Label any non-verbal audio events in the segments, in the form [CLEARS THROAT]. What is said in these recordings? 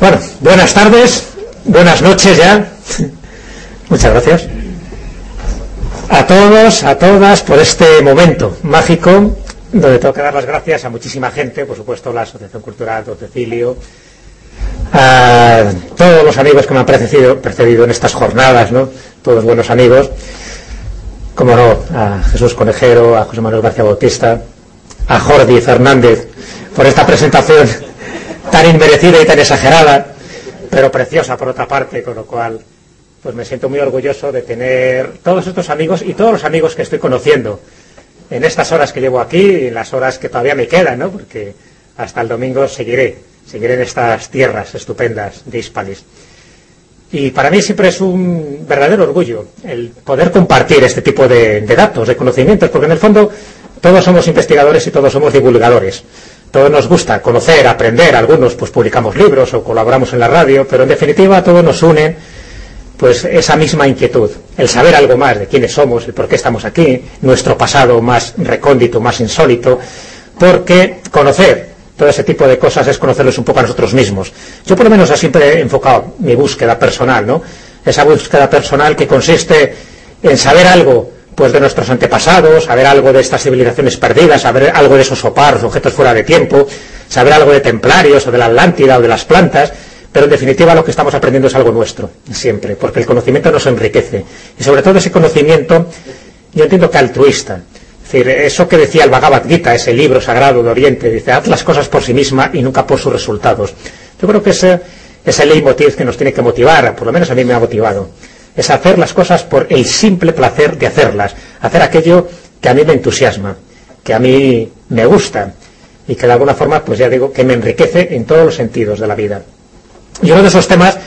Bueno, buenas tardes, buenas noches ya. [LAUGHS] Muchas gracias. A todos, a todas, por este momento mágico, donde tengo que dar las gracias a muchísima gente, por supuesto la Asociación Cultural Don Cecilio, a todos los amigos que me han precedido, precedido en estas jornadas, ¿no? Todos buenos amigos, como no, a Jesús Conejero, a José Manuel García Bautista, a Jordi Fernández, por esta presentación tan inmerecida y tan exagerada, pero preciosa por otra parte, con lo cual pues me siento muy orgulloso de tener todos estos amigos y todos los amigos que estoy conociendo en estas horas que llevo aquí y en las horas que todavía me quedan, ¿no? porque hasta el domingo seguiré, seguiré en estas tierras estupendas de Hispalis. Y para mí siempre es un verdadero orgullo el poder compartir este tipo de, de datos, de conocimientos, porque en el fondo todos somos investigadores y todos somos divulgadores. Todos nos gusta conocer, aprender, algunos pues publicamos libros o colaboramos en la radio, pero en definitiva todos nos unen pues esa misma inquietud, el saber algo más de quiénes somos, el por qué estamos aquí, nuestro pasado más recóndito, más insólito, porque conocer todo ese tipo de cosas es conocerlos un poco a nosotros mismos. Yo por lo menos siempre he enfocado mi búsqueda personal, ¿no? Esa búsqueda personal que consiste en saber algo pues de nuestros antepasados, saber algo de estas civilizaciones perdidas, saber algo de esos oparos, objetos fuera de tiempo, saber algo de templarios o de la Atlántida o de las plantas, pero en definitiva lo que estamos aprendiendo es algo nuestro, siempre, porque el conocimiento nos enriquece. Y sobre todo ese conocimiento, yo entiendo que altruista. Es decir, eso que decía el Bhagavad Gita, ese libro sagrado de Oriente, dice, haz las cosas por sí misma y nunca por sus resultados. Yo creo que ese es el leitmotiv que nos tiene que motivar, por lo menos a mí me ha motivado es hacer las cosas por el simple placer de hacerlas, hacer aquello que a mí me entusiasma, que a mí me gusta y que de alguna forma, pues ya digo, que me enriquece en todos los sentidos de la vida. Y uno de esos temas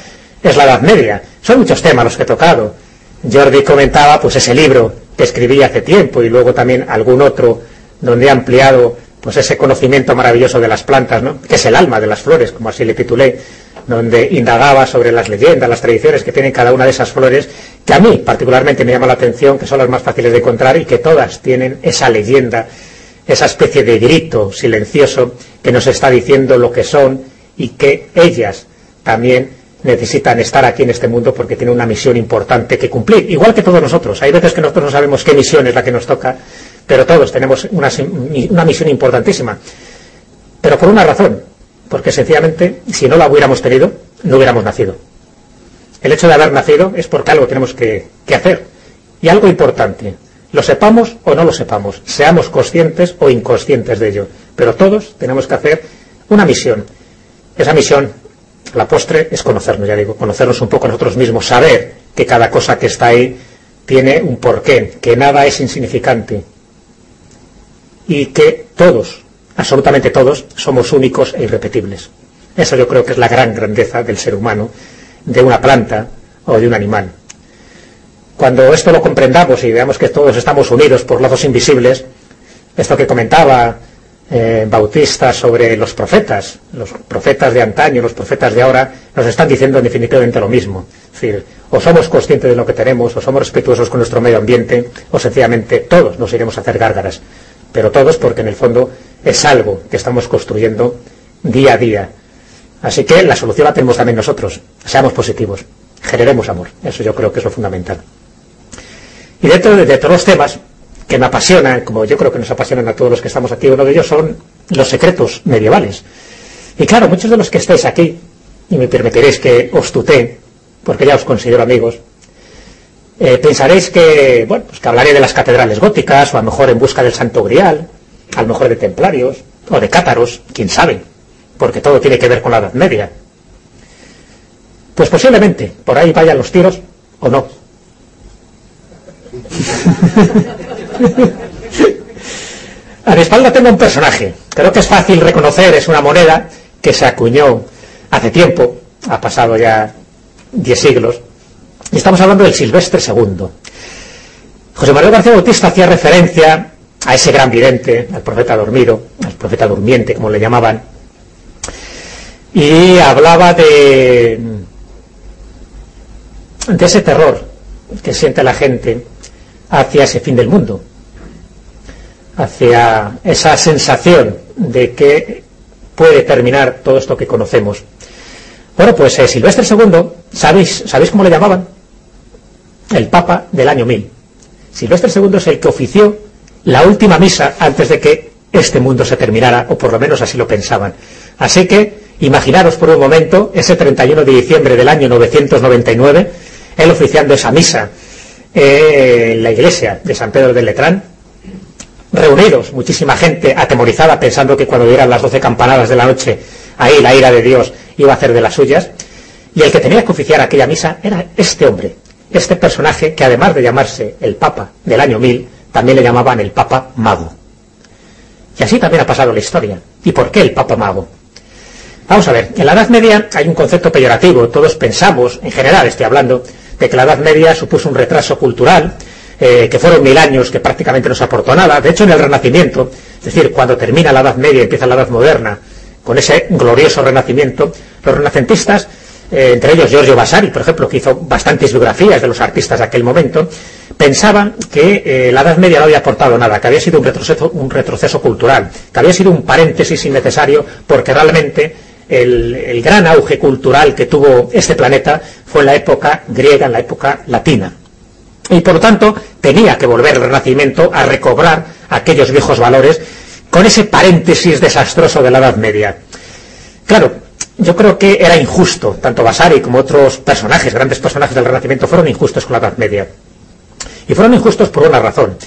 es la Edad Media. Son muchos temas los que he tocado. Jordi comentaba pues ese libro que escribí hace tiempo y luego también algún otro donde he ampliado pues ese conocimiento maravilloso de las plantas, ¿no? que es el alma de las flores, como así le titulé, donde indagaba sobre las leyendas, las tradiciones que tienen cada una de esas flores, que a mí particularmente me llama la atención, que son las más fáciles de encontrar y que todas tienen esa leyenda, esa especie de grito silencioso que nos está diciendo lo que son y que ellas también necesitan estar aquí en este mundo porque tienen una misión importante que cumplir, igual que todos nosotros. Hay veces que nosotros no sabemos qué misión es la que nos toca, pero todos tenemos una, una misión importantísima. Pero por una razón, porque sencillamente, si no la hubiéramos tenido, no hubiéramos nacido. El hecho de haber nacido es porque algo tenemos que, hacer. Y algo importante, lo sepamos o no lo sepamos, seamos conscientes o inconscientes de ello, pero todos tenemos que hacer una misión. Esa misión, la postre, es conocernos, ya digo, conocernos un poco nosotros mismos, saber que cada cosa que está ahí tiene un porqué, que nada es insignificante y que todos absolutamente todos, somos únicos e irrepetibles. Eso yo creo que es la gran grandeza del ser humano, de una planta o de un animal. Cuando esto lo comprendamos y veamos que todos estamos unidos por lazos invisibles, esto que comentaba eh, Bautista sobre los profetas, los profetas de antaño, los profetas de ahora, nos están diciendo definitivamente lo mismo. Es decir, o somos conscientes de lo que tenemos, o somos respetuosos con nuestro medio ambiente, o sencillamente todos nos iremos a hacer gárgaras. Pero todos porque en el fondo es algo que estamos construyendo día a día. Así que la solución la tenemos también nosotros. Seamos positivos, generemos amor. Eso yo creo que es lo fundamental. Y dentro de, todos los temas que me apasionan, como yo creo que nos apasionan a todos los que estamos aquí, uno de ellos son los secretos medievales. Y claro, muchos de los que estáis aquí, y me permitiréis que os tutee, porque ya os considero amigos, eh, pensaréis que, bueno, pues que hablaré de las catedrales góticas, o a lo mejor en busca del Santo Grial, a lo mejor de templarios o de cátaros, quién sabe, porque todo tiene que ver con la Edad Media. Pues posiblemente por ahí vayan los tiros o no. [LAUGHS] a mi espalda tengo un personaje, creo que es fácil reconocer, es una moneda que se acuñó hace tiempo, ha pasado ya diez siglos, y estamos hablando del Silvestre II. José María García Bautista hacía referencia a ese gran vidente, al profeta dormido, al profeta durmiente, como le llamaban, y hablaba de, ese terror que siente la gente hacia ese fin del mundo, hacia esa sensación de que puede terminar todo esto que conocemos. Bueno, pues eh, Silvestre II, ¿sabéis, ¿sabéis cómo le llamaban? El Papa del año 1000. Silvestre II es el que ofició la última misa antes de que este mundo se terminara, o por lo menos así lo pensaban. Así que, imaginaros por un momento, ese 31 de diciembre del año 999, él oficiando esa misa eh, en la iglesia de San Pedro del Letrán, reunidos, muchísima gente atemorizada pensando que cuando dieran las doce campanadas de la noche, ahí la ira de Dios iba a hacer de las suyas, y el que tenía que oficiar aquella misa era este hombre, este personaje que además de llamarse el Papa del año 1000, también le llamaban el Papa Mago. Y así también ha pasado la historia. ¿Y por qué el Papa Mago? Vamos a ver, en la Edad Media hay un concepto peyorativo, todos pensamos, en general estoy hablando, de que la Edad Media supuso un retraso cultural, eh, que fueron mil años que prácticamente no se aportó nada. De hecho, en el Renacimiento, es decir, cuando termina la Edad Media y empieza la Edad Moderna, con ese glorioso renacimiento, los renacentistas, eh, entre ellos Giorgio Vasari, por ejemplo, que hizo bastantes biografías de los artistas de aquel momento, pensaban que eh, la Edad Media no había aportado nada, que había sido un retroceso, cultural, que había sido un paréntesis innecesario, porque realmente el, el, gran auge cultural que tuvo este planeta fue en la época griega, en la época latina. Y por lo tanto tenía que volver el Renacimiento a recobrar aquellos viejos valores con ese paréntesis desastroso de la Edad Media. Claro, yo creo que era injusto, tanto Vasari como otros personajes, grandes personajes del Renacimiento, fueron injustos con la Edad Media. Y fueron injustos por una razón,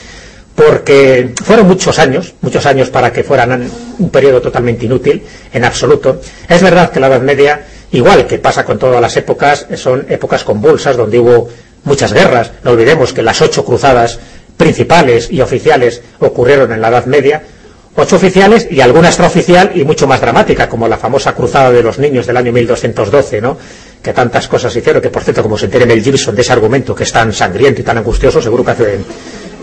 porque fueron muchos años, muchos años para que fueran un periodo totalmente inútil, en absoluto. Es verdad que la Edad Media, igual que pasa con todas las épocas, son épocas convulsas, donde hubo muchas guerras. No olvidemos que las ocho cruzadas principales y oficiales ocurrieron en la Edad Media, ocho oficiales y alguna extraoficial y mucho más dramática, como la famosa cruzada de los niños del año 1212, ¿no? que tantas cosas hicieron, que por cierto, como se entere Mel Gibson de ese argumento que es tan sangriento y tan angustioso, seguro que hace,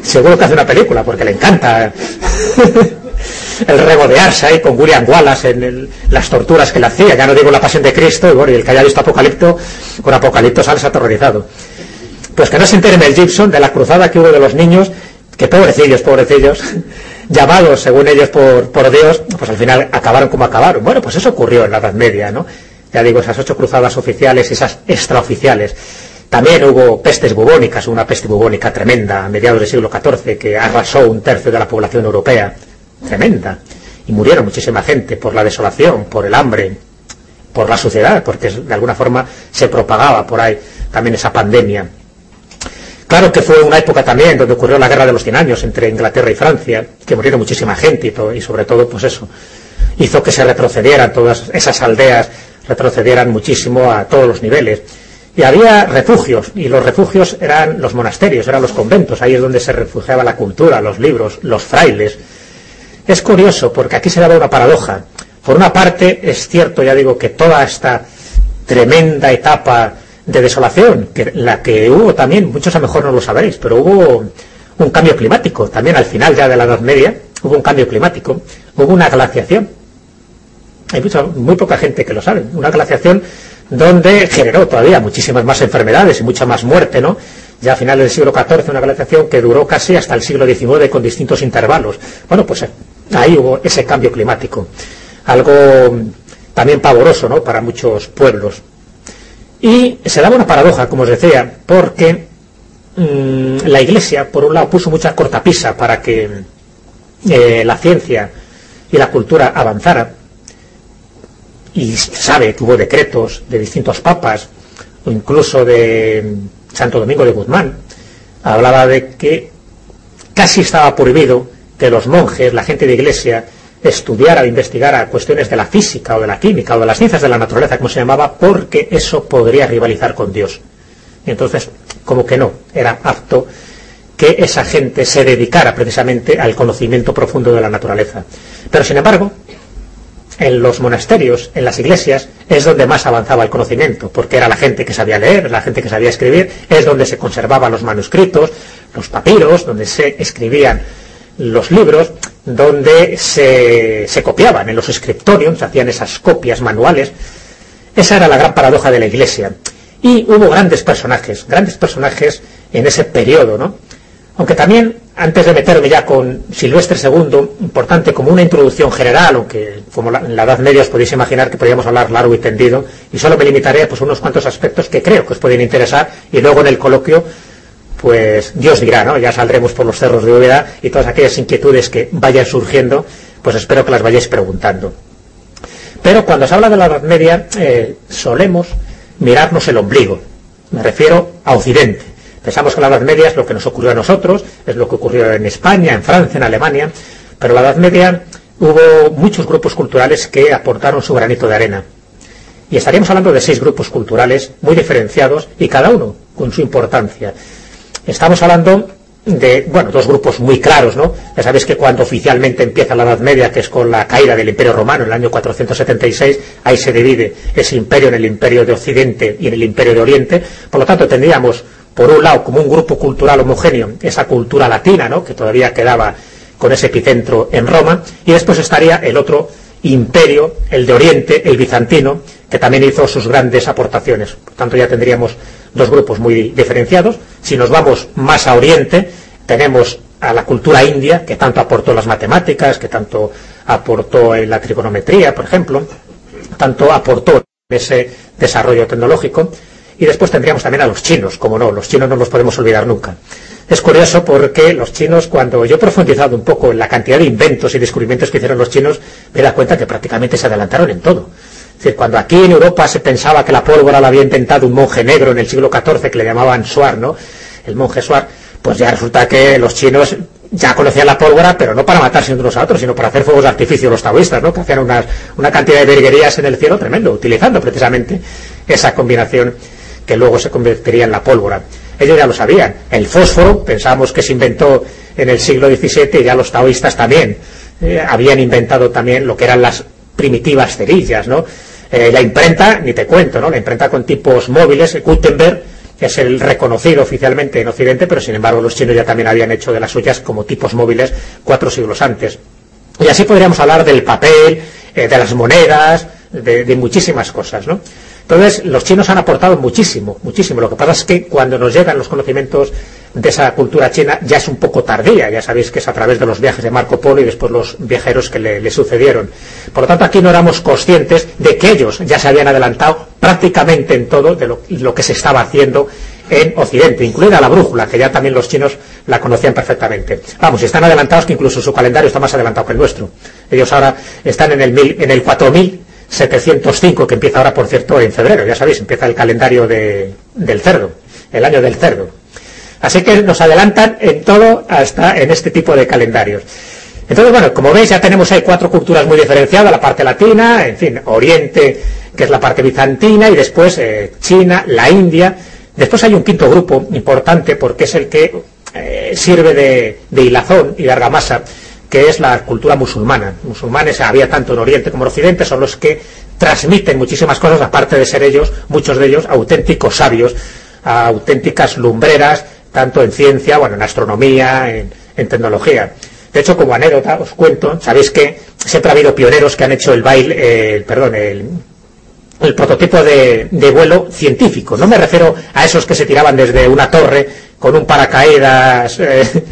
seguro que hace una película, porque le encanta [LAUGHS] el regodearse ahí con William Wallace en las torturas que le hacía, ya no digo la pasión de Cristo, y el que haya visto Apocalipto, con Apocalipto sales aterrorizado. Pues que no se entere Mel Gibson de la cruzada que hubo de los niños, que pobrecillos, pobrecillos, llamados según ellos por, por Dios, pues al final acabaron como acabaron. Bueno, pues eso ocurrió en la Edad Media, ¿no? Ya digo, esas ocho cruzadas oficiales esas extraoficiales. También hubo pestes bubónicas, una peste bubónica tremenda a mediados del siglo XIV que arrasó un tercio de la población europea. Tremenda. Y murieron muchísima gente por la desolación, por el hambre, por la suciedad, porque de alguna forma se propagaba por ahí también esa pandemia. Claro que fue una época también donde ocurrió la guerra de los 100 años entre Inglaterra y Francia, que murieron muchísima gente y, todo, y sobre todo, pues eso, hizo que se retrocedieran todas esas aldeas, retrocedieran muchísimo a todos los niveles. Y había refugios, y los refugios eran los monasterios, eran los conventos, ahí es donde se refugiaba la cultura, los libros, los frailes. Es curioso, porque aquí se daba una paradoja. Por una parte, es cierto, ya digo, que toda esta tremenda etapa de desolación, que la que hubo también, muchos a lo mejor no lo sabréis, pero hubo un cambio climático, también al final ya de la Edad Media, hubo un cambio climático, hubo una glaciación. Hay mucha, muy poca gente que lo sabe, una glaciación donde generó todavía muchísimas más enfermedades y mucha más muerte, ¿no? Ya a finales del siglo XIV, una glaciación que duró casi hasta el siglo XIX con distintos intervalos. Bueno, pues ahí hubo ese cambio climático. Algo también pavoroso, ¿no? Para muchos pueblos. Y se daba una paradoja, como os decía, porque mmm, la Iglesia, por un lado, puso mucha cortapisa para que eh, la ciencia y la cultura avanzara, y sabe que hubo decretos de distintos papas, o incluso de Santo Domingo de Guzmán, hablaba de que casi estaba prohibido que los monjes, la gente de iglesia, estudiara o investigara cuestiones de la física o de la química o de las ciencias de la naturaleza, como se llamaba, porque eso podría rivalizar con Dios. Y entonces, como que no, era apto que esa gente se dedicara precisamente al conocimiento profundo de la naturaleza. Pero sin embargo, en los monasterios, en las iglesias, es donde más avanzaba el conocimiento, porque era la gente que sabía leer, la gente que sabía escribir, es donde se conservaban los manuscritos, los papiros, donde se escribían los libros, donde se, se copiaban en los escriptorios, se hacían esas copias manuales. Esa era la gran paradoja de la Iglesia. Y hubo grandes personajes, grandes personajes en ese periodo, ¿no? Aunque también, antes de meterme ya con Silvestre II, importante como una introducción general, aunque como en la Edad Media os podéis imaginar que podríamos hablar largo y tendido, y solo me limitaré pues unos cuantos aspectos que creo que os pueden interesar, y luego en el coloquio, pues Dios dirá, ¿no? Ya saldremos por los cerros de Úbeda y todas aquellas inquietudes que vayan surgiendo, pues espero que las vayáis preguntando. Pero cuando se habla de la Edad Media, eh, solemos mirarnos el ombligo. Me refiero a Occidente Pensamos que la Edad Media es lo que nos ocurrió a nosotros, es lo que ocurrió en España, en Francia, en Alemania, pero la Edad Media hubo muchos grupos culturales que aportaron su granito de arena. Y estaríamos hablando de seis grupos culturales muy diferenciados y cada uno con su importancia. Estamos hablando de, bueno, dos grupos muy claros, ¿no? Ya sabéis que cuando oficialmente empieza la Edad Media, que es con la caída del Imperio Romano en el año 476, ahí se divide ese imperio en el Imperio de Occidente y en el Imperio de Oriente. Por lo tanto, tendríamos por un lado, como un grupo cultural homogéneo, esa cultura latina, ¿no? que todavía quedaba con ese epicentro en Roma, y después estaría el otro imperio, el de Oriente, el bizantino, que también hizo sus grandes aportaciones. Por tanto, ya tendríamos dos grupos muy diferenciados. Si nos vamos más a Oriente, tenemos a la cultura india, que tanto aportó las matemáticas, que tanto aportó en la trigonometría, por ejemplo, tanto aportó ese desarrollo tecnológico. Y después tendríamos también a los chinos, como no, los chinos no los podemos olvidar nunca. Es curioso porque los chinos, cuando yo he profundizado un poco en la cantidad de inventos y descubrimientos que hicieron los chinos, me da cuenta que prácticamente se adelantaron en todo. Decir, cuando aquí en Europa se pensaba que la pólvora la había inventado un monje negro en el siglo XIV, que le llamaban Suar, ¿no? El monje Suar, pues ya resulta que los chinos ya conocían la pólvora, pero no para matarse unos a otros, sino para hacer fuegos de artificio los taoístas, ¿no? que hacían una cantidad de virguerías en el cielo tremendo, utilizando precisamente esa combinación que luego se convertiría en la pólvora. Ellos ya lo sabían. El fósforo, pensamos que se inventó en el siglo XVII, y ya los taoístas también eh, habían inventado también lo que eran las primitivas cerillas, ¿no? Eh, la imprenta, ni te cuento, ¿no? La imprenta con tipos móviles, Gutenberg, que es el reconocido oficialmente en Occidente, pero sin embargo los chinos ya también habían hecho de las suyas como tipos móviles cuatro siglos antes. Y así podríamos hablar del papel, eh, de las monedas, de, de muchísimas cosas, ¿no? Entonces, los chinos han aportado muchísimo, muchísimo. Lo que pasa es que cuando nos llegan los conocimientos de esa cultura china ya es un poco tardía. Ya sabéis que es a través de los viajes de Marco Polo y después los viajeros que le, sucedieron. Por lo tanto, aquí no éramos conscientes de que ellos ya se habían adelantado prácticamente en todo de lo, que se estaba haciendo en Occidente, incluida la brújula, que ya también los chinos la conocían perfectamente. Vamos, están adelantados que incluso su calendario está más adelantado que el nuestro. Ellos ahora están en el, mil, en el 4000 705, que empieza ahora, por cierto, en febrero, ya sabéis, empieza el calendario del cerdo, el año del cerdo. Así que nos adelantan en todo hasta en este tipo de calendarios. Entonces, bueno, como veis, ya tenemos ahí cuatro culturas muy diferenciadas, la parte latina, en fin, Oriente, que es la parte bizantina, y después eh, China, la India. Después hay un quinto grupo importante porque es el que eh, sirve de, de hilazón y de argamasa, que es la cultura musulmana. Musulmanes había tanto en Oriente como en Occidente, son los que transmiten muchísimas cosas, aparte de ser ellos, muchos de ellos, auténticos sabios, auténticas lumbreras, tanto en ciencia, bueno, en astronomía, en, tecnología. De hecho, como anécdota, os cuento, sabéis que siempre ha habido pioneros que han hecho el baile, perdón, el, prototipo de, vuelo científico. No me refiero a esos que se tiraban desde una torre con un paracaídas [LAUGHS] eh,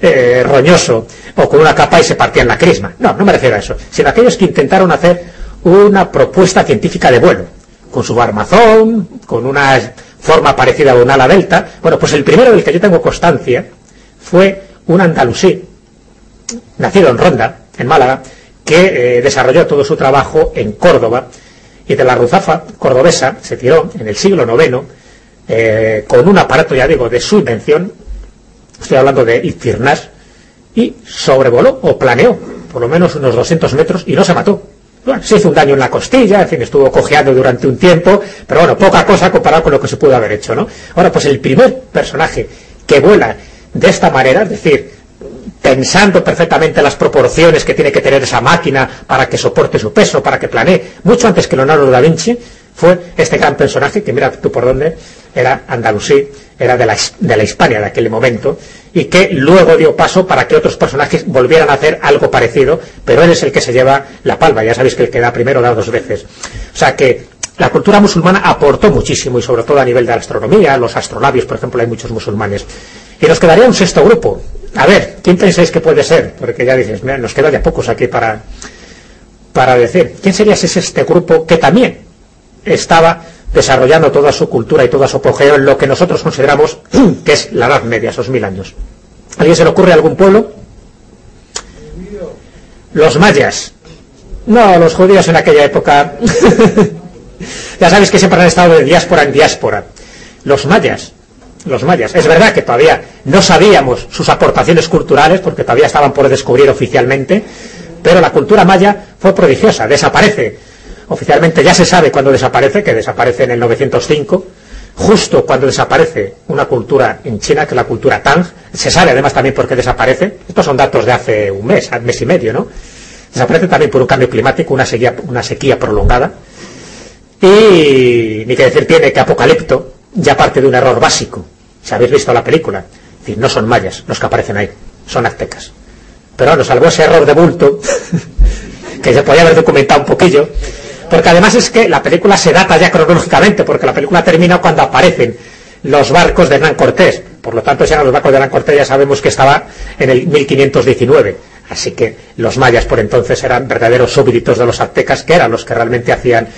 eh, roñoso o con una capa y se partían la crisma. No, no me refiero a eso, sino a aquellos que intentaron hacer una propuesta científica de vuelo, con su armazón, con una forma parecida a un ala delta. Bueno, pues el primero del que yo tengo constancia fue un andalusí, nacido en Ronda, en Málaga, que eh, desarrolló todo su trabajo en Córdoba y de la ruzafa cordobesa se tiró en el siglo IX eh, con un aparato, ya digo, de su invención, estoy hablando de Iztirnas, y sobrevoló o planeó por lo menos unos 200 metros y no se mató. Bueno, se hizo un daño en la costilla, en fin, estuvo cojeando durante un tiempo, pero bueno, poca cosa comparado con lo que se pudo haber hecho, ¿no? Ahora, pues el primer personaje que vuela de esta manera, es decir, pensando perfectamente las proporciones que tiene que tener esa máquina para que soporte su peso, para que planee, mucho antes que Leonardo da Vinci, fue este gran personaje, que mira tú por dónde, era andalusí, era de la, de la Hispania de aquel momento, y que luego dio paso para que otros personajes volvieran a hacer algo parecido, pero él es el que se lleva la palma, ya sabéis que el que da primero da dos veces. O sea que la cultura musulmana aportó muchísimo y sobre todo a nivel de la astronomía, los astrolabios, por ejemplo, hay muchos musulmanes. Y nos quedaría un sexto grupo. A ver, ¿quién pensáis que puede ser? Porque ya dices, mira, nos queda ya pocos aquí para, para decir. ¿Quién sería ese este grupo que también estaba desarrollando toda su cultura y toda su apogeo en lo que nosotros consideramos [CLEARS THROAT] que es la Edad Media, esos mil años? ¿Alguien se le ocurre algún pueblo? Los mayas. No, los judíos en aquella época. [LAUGHS] ya sabéis que siempre han estado de diáspora en diáspora. Los mayas. Los mayas. Es verdad que todavía no sabíamos sus aportaciones culturales porque todavía estaban por descubrir oficialmente, pero la cultura maya fue prodigiosa, desaparece. Oficialmente ya se sabe cuándo desaparece, que desaparece en el 905, justo cuando desaparece una cultura en China, que es la cultura Tang. Se sabe además también por qué desaparece. Estos son datos de hace un mes, un mes y medio, ¿no? Desaparece también por un cambio climático, una sequía, prolongada. Y ni que decir tiene que Apocalipto ya parte de un error básico. Si habéis visto la película, es decir, no son mayas los que aparecen ahí, son aztecas. Pero bueno, salvo ese error de bulto, [LAUGHS] que se podía haber documentado un poquillo, porque además es que la película se data ya cronológicamente, porque la película termina cuando aparecen los barcos de Hernán Cortés. Por lo tanto, si eran los barcos de Hernán Cortés, ya sabemos que estaba en el 1519. Así que los mayas por entonces eran verdaderos súbditos de los aztecas, que eran los que realmente hacían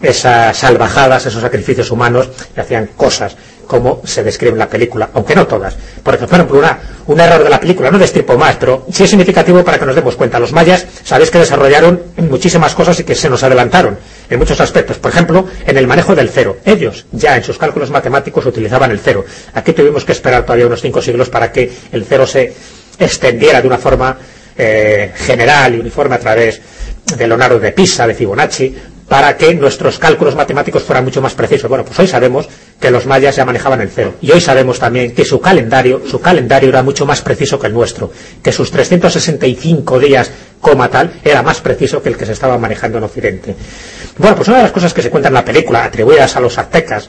esas salvajadas, esos sacrificios humanos, y hacían cosas como se describe en la película, aunque no todas. Por ejemplo, una, un error de la película, no destripo más, pero sí es significativo para que nos demos cuenta. Los mayas, sabéis que desarrollaron muchísimas cosas y que se nos adelantaron en muchos aspectos. Por ejemplo, en el manejo del cero. Ellos ya en sus cálculos matemáticos utilizaban el cero. Aquí tuvimos que esperar todavía unos cinco siglos para que el cero se extendiera de una forma eh, general y uniforme a través de Leonardo de Pisa, de Fibonacci, para que nuestros cálculos matemáticos fueran mucho más precisos. Bueno, pues hoy sabemos que los mayas ya manejaban el cero. Y hoy sabemos también que su calendario, su calendario era mucho más preciso que el nuestro, que sus 365 días coma tal era más preciso que el que se estaba manejando en Occidente. Bueno, pues una de las cosas que se cuenta en la película, atribuidas a los aztecas,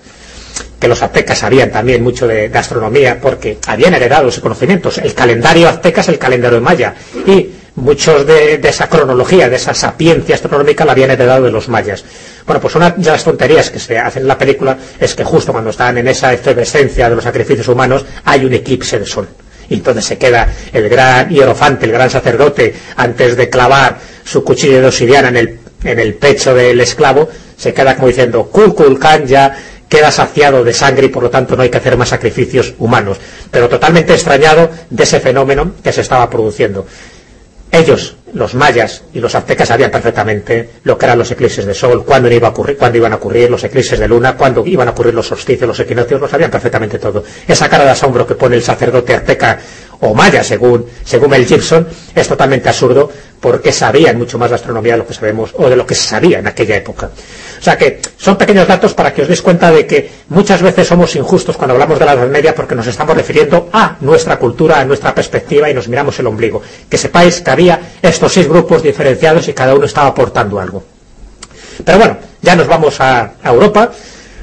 que los aztecas sabían también mucho de, astronomía porque habían heredado ese conocimientos. El calendario azteca es el calendario maya y muchos de, esa cronología, de esa sapiencia astronómica la habían heredado de los mayas. Bueno, pues una de las tonterías que se hacen en la película es que justo cuando están en esa efervescencia de los sacrificios humanos hay un eclipse de sol. Y entonces se queda el gran hierofante, el gran sacerdote, antes de clavar su cuchillo de obsidiana en el, en el pecho del esclavo, se queda como diciendo, Kulkulkan ya queda saciado de sangre y por lo tanto no hay que hacer más sacrificios humanos, pero totalmente extrañado de ese fenómeno que se estaba produciendo. Ellos, los mayas y los aztecas sabían perfectamente lo que eran los eclipses de sol, cuándo, iba a ocurrir, cuándo iban a ocurrir los eclipses de luna, cuándo iban a ocurrir los solsticios, los equinoccios, lo sabían perfectamente todo. Esa cara de asombro que pone el sacerdote azteca o maya, según, según Mel Gibson, es totalmente absurdo porque sabían mucho más de astronomía de lo que sabemos o de lo que se sabía en aquella época. O sea que son pequeños datos para que os deis cuenta de que muchas veces somos injustos cuando hablamos de la Edad Media porque nos estamos refiriendo a nuestra cultura, a nuestra perspectiva y nos miramos el ombligo. Que sepáis que había estos seis grupos diferenciados y cada uno estaba aportando algo. Pero bueno, ya nos vamos a, Europa,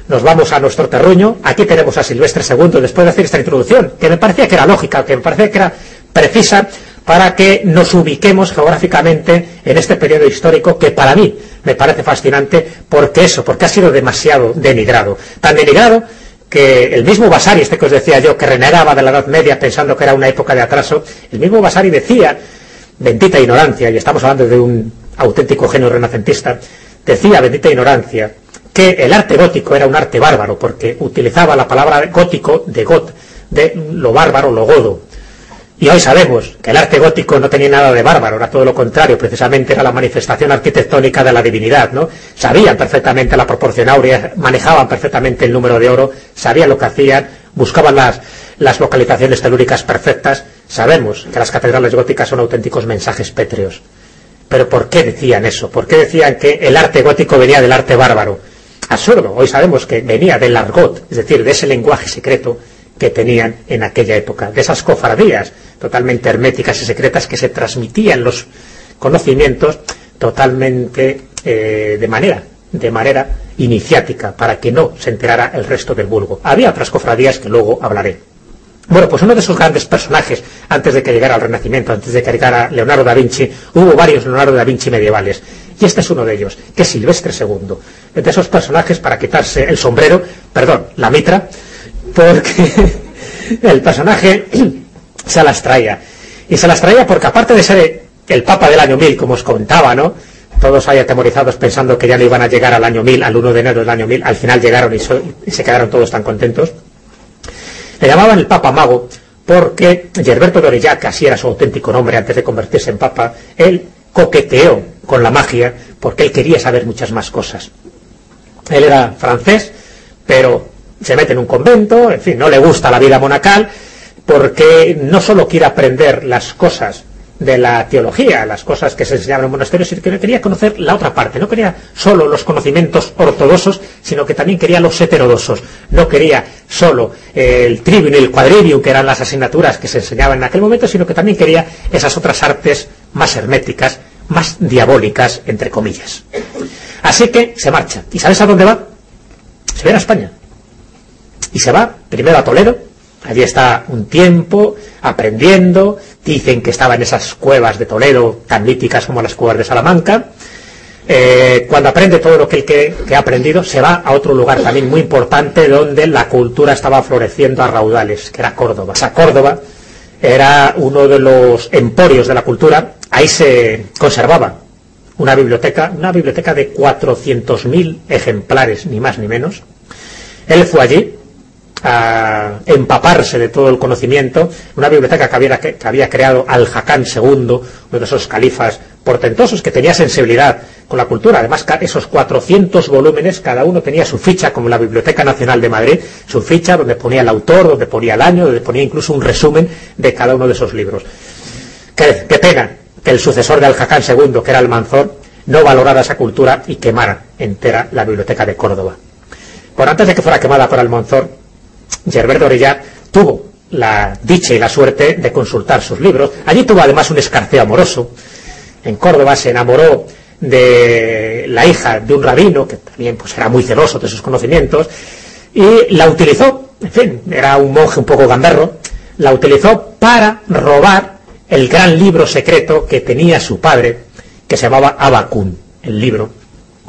nos vamos a nuestro terruño. Aquí tenemos a Silvestre II después de hacer esta introducción, que me parecía que era lógica, que me parecía que era precisa para que nos ubiquemos geográficamente en este periodo histórico que para mí me parece fascinante porque eso, porque ha sido demasiado denigrado. Tan denigrado que el mismo Vasari, este que os decía yo, que renegaba de la Edad Media pensando que era una época de atraso, el mismo Vasari decía, bendita ignorancia, y estamos hablando de un auténtico genio renacentista, decía, bendita ignorancia, que el arte gótico era un arte bárbaro, porque utilizaba la palabra gótico de got, de lo bárbaro, lo godo, y hoy sabemos que el arte gótico no tenía nada de bárbaro, era todo lo contrario, precisamente era la manifestación arquitectónica de la divinidad, ¿no? Sabían perfectamente la proporción áurea, manejaban perfectamente el número de oro, sabían lo que hacían, buscaban las, las localizaciones telúricas perfectas. Sabemos que las catedrales góticas son auténticos mensajes pétreos. Pero ¿por qué decían eso? ¿Por qué decían que el arte gótico venía del arte bárbaro? Absurdo. Hoy sabemos que venía del argot, es decir, de ese lenguaje secreto que tenían en aquella época, de esas cofradías totalmente herméticas y secretas que se transmitían los conocimientos totalmente eh, de manera de manera iniciática para que no se enterara el resto del vulgo. Había otras cofradías que luego hablaré. Bueno, pues uno de esos grandes personajes, antes de que llegara al Renacimiento, antes de que llegara Leonardo da Vinci, hubo varios Leonardo da Vinci medievales. Y este es uno de ellos, que es Silvestre II. De esos personajes para quitarse el sombrero, perdón, la mitra, porque [LAUGHS] el personaje [CLEARS THROAT] se las traía. Y se las traía porque aparte de ser el Papa del año 1000, como os contaba, ¿no? Todos ahí atemorizados pensando que ya no iban a llegar al año 1000, al 1 de enero del año 1000, al final llegaron y, se quedaron todos tan contentos. Le llamaban el Papa Mago porque Gerberto de Orillac, así era su auténtico nombre antes de convertirse en Papa, él coqueteó con la magia porque él quería saber muchas más cosas. Él era francés, pero se mete en un convento, en fin, no le gusta la vida monacal, porque no solo quiere aprender las cosas de la teología, las cosas que se enseñaban en monasterios, sino que quería conocer la otra parte. No quería solo los conocimientos ortodoxos, sino que también quería los heterodoxos. No quería solo el trivium y el quadrivium, que eran las asignaturas que se enseñaban en aquel momento, sino que también quería esas otras artes más herméticas, más diabólicas, entre comillas. Así que se marcha. ¿Y sabes a dónde va? Se viene a España. Y se va primero a Toledo, allí está un tiempo aprendiendo, dicen que estaba en esas cuevas de Toledo, tan míticas como las cuevas de Salamanca. Eh, cuando aprende todo lo que, que, que, ha aprendido, se va a otro lugar también muy importante donde la cultura estaba floreciendo a raudales, que era Córdoba. O sea, Córdoba era uno de los emporios de la cultura. Ahí se conservaba una biblioteca, una biblioteca de 400.000 ejemplares, ni más ni menos. Él fue allí, a empaparse de todo el conocimiento, una biblioteca que había, creado Al-Hakam II, uno de esos califas portentosos que tenía sensibilidad con la cultura. Además, esos 400 volúmenes, cada uno tenía su ficha, como la Biblioteca Nacional de Madrid, su ficha donde ponía el autor, donde ponía el año, donde ponía incluso un resumen de cada uno de esos libros. Qué, qué pena que el sucesor de Al-Hakam II, que era el Manzor, no valorara esa cultura y quemara entera la Biblioteca de Córdoba. Por antes de que fuera quemada por Almanzor, Gerberto Orellá tuvo la dicha y la suerte de consultar sus libros. Allí tuvo además un escarceo amoroso. En Córdoba se enamoró de la hija de un rabino, que también pues, era muy celoso de sus conocimientos, y la utilizó, en fin, era un monje un poco gamberro, la utilizó para robar el gran libro secreto que tenía su padre, que se llamaba Abacún, el libro,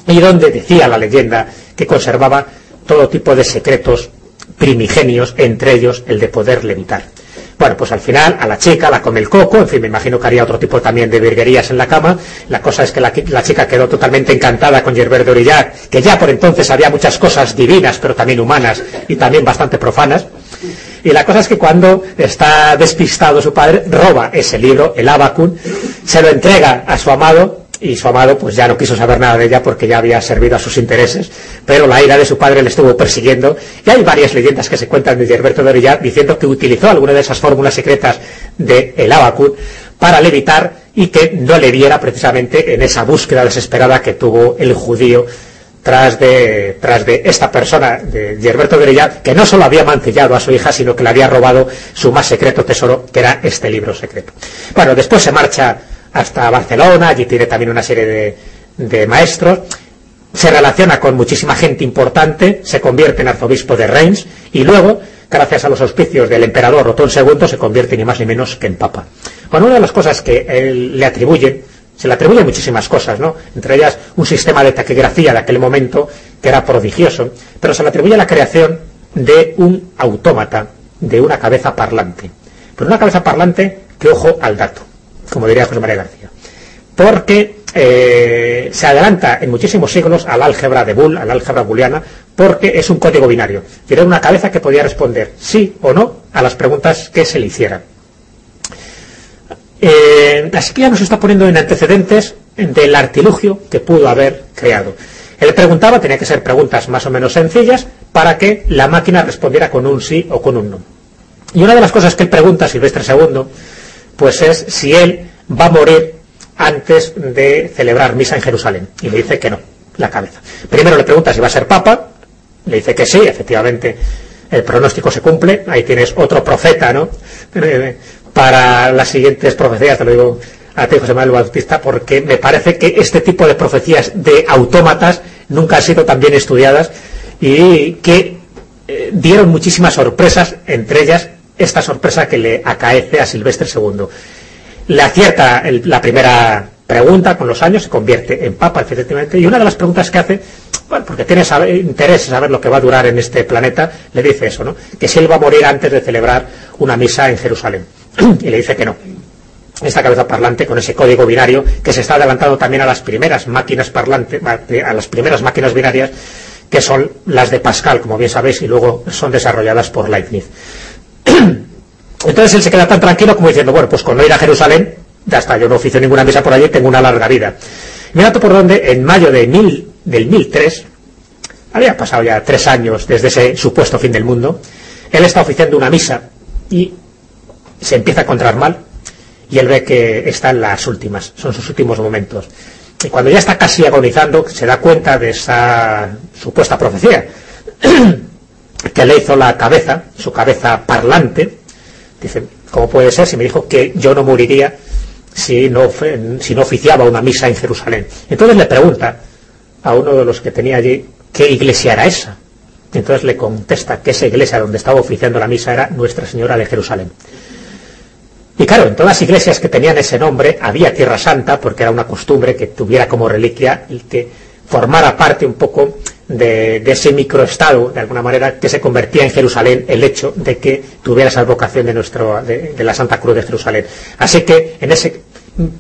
y donde decía la leyenda que conservaba todo tipo de secretos primigenios, entre ellos el de poder levitar. Bueno, pues al final a la chica la come el coco, en fin, me imagino que haría otro tipo también de virguerías en la cama. La cosa es que la, chica quedó totalmente encantada con Gerber de Orillac, que ya por entonces había muchas cosas divinas, pero también humanas y también bastante profanas. Y la cosa es que cuando está despistado su padre, roba ese libro, el Abacún, se lo entrega a su amado y su amado pues ya no quiso saber nada de ella porque ya había servido a sus intereses, pero la ira de su padre le estuvo persiguiendo y hay varias leyendas que se cuentan de Gerberto de Orellá diciendo que utilizó alguna de esas fórmulas secretas de el Abacud para levitar y que no le diera precisamente en esa búsqueda desesperada que tuvo el judío tras de, tras de esta persona, de Gerberto de Orellá, que no solo había mancillado a su hija, sino que le había robado su más secreto tesoro, que era este libro secreto. Bueno, después se marcha hasta Barcelona, allí tiene también una serie de, de maestros, se relaciona con muchísima gente importante, se convierte en arzobispo de Reims y luego, gracias a los auspicios del emperador Otón II, se convierte ni más ni menos que en papa. Bueno, una de las cosas que él le atribuye, se le atribuyen muchísimas cosas, ¿no? Entre ellas un sistema de taquigrafía de aquel momento que era prodigioso, pero se le atribuye la creación de un autómata, de una cabeza parlante. Pero una cabeza parlante que ojo al dato como diría José María García. Porque eh, se adelanta en muchísimos siglos al álgebra de Bull, al álgebra booleana, porque es un código binario. Tiene una cabeza que podía responder sí o no a las preguntas que se le hicieran. Eh, así que ya nos está poniendo en antecedentes del artilugio que pudo haber creado. Él preguntaba, tenía que ser preguntas más o menos sencillas, para que la máquina respondiera con un sí o con un no. Y una de las cosas que él pregunta, Silvestre II, pues es si él va a morir antes de celebrar misa en Jerusalén. Y le dice que no, la cabeza. Primero le pregunta si va a ser papa, le dice que sí, efectivamente el pronóstico se cumple, ahí tienes otro profeta, ¿no? Eh, para las siguientes profecías, te lo digo a ti, José Manuel Bautista, porque me parece que este tipo de profecías de autómatas nunca han sido tan bien estudiadas y que eh, dieron muchísimas sorpresas, entre ellas esta sorpresa que le acaece a Silvestre II. Le acierta la primera pregunta con los años, se convierte en papa, efectivamente, y una de las preguntas que hace, bueno, porque tiene interés en saber lo que va a durar en este planeta, le dice eso, ¿no? Que si él va a morir antes de celebrar una misa en Jerusalén. [CLEARS THROAT] y le dice que no. Esta cabeza parlante con ese código binario que se está adelantando también a las primeras máquinas parlantes, a las primeras máquinas binarias que son las de Pascal, como bien sabéis, y luego son desarrolladas por Leibniz. Entonces él se queda tan tranquilo como diciendo, bueno, pues con no ir a Jerusalén, ya está, yo no oficio ninguna misa por allí, tengo una larga vida. Mira tú por dónde, en mayo de mil, del 1003, había pasado ya tres años desde ese supuesto fin del mundo, él está oficiando una misa y se empieza a encontrar mal y él ve que está en las últimas, son sus últimos momentos. Y cuando ya está casi agonizando, se da cuenta de esa supuesta profecía [CLEARS THROAT] que le hizo la cabeza, su cabeza parlante. Dice, ¿cómo puede ser si me dijo que yo no moriría si no, si no oficiaba una misa en Jerusalén? Entonces le pregunta a uno de los que tenía allí qué iglesia era esa. Entonces le contesta que esa iglesia donde estaba oficiando la misa era Nuestra Señora de Jerusalén. Y claro, en todas las iglesias que tenían ese nombre había Tierra Santa, porque era una costumbre que tuviera como reliquia el que formara parte un poco de, ese microestado, de alguna manera, que se convertía en Jerusalén el hecho de que tuviera esa vocación de, nuestro, de, la Santa Cruz de Jerusalén. Así que en ese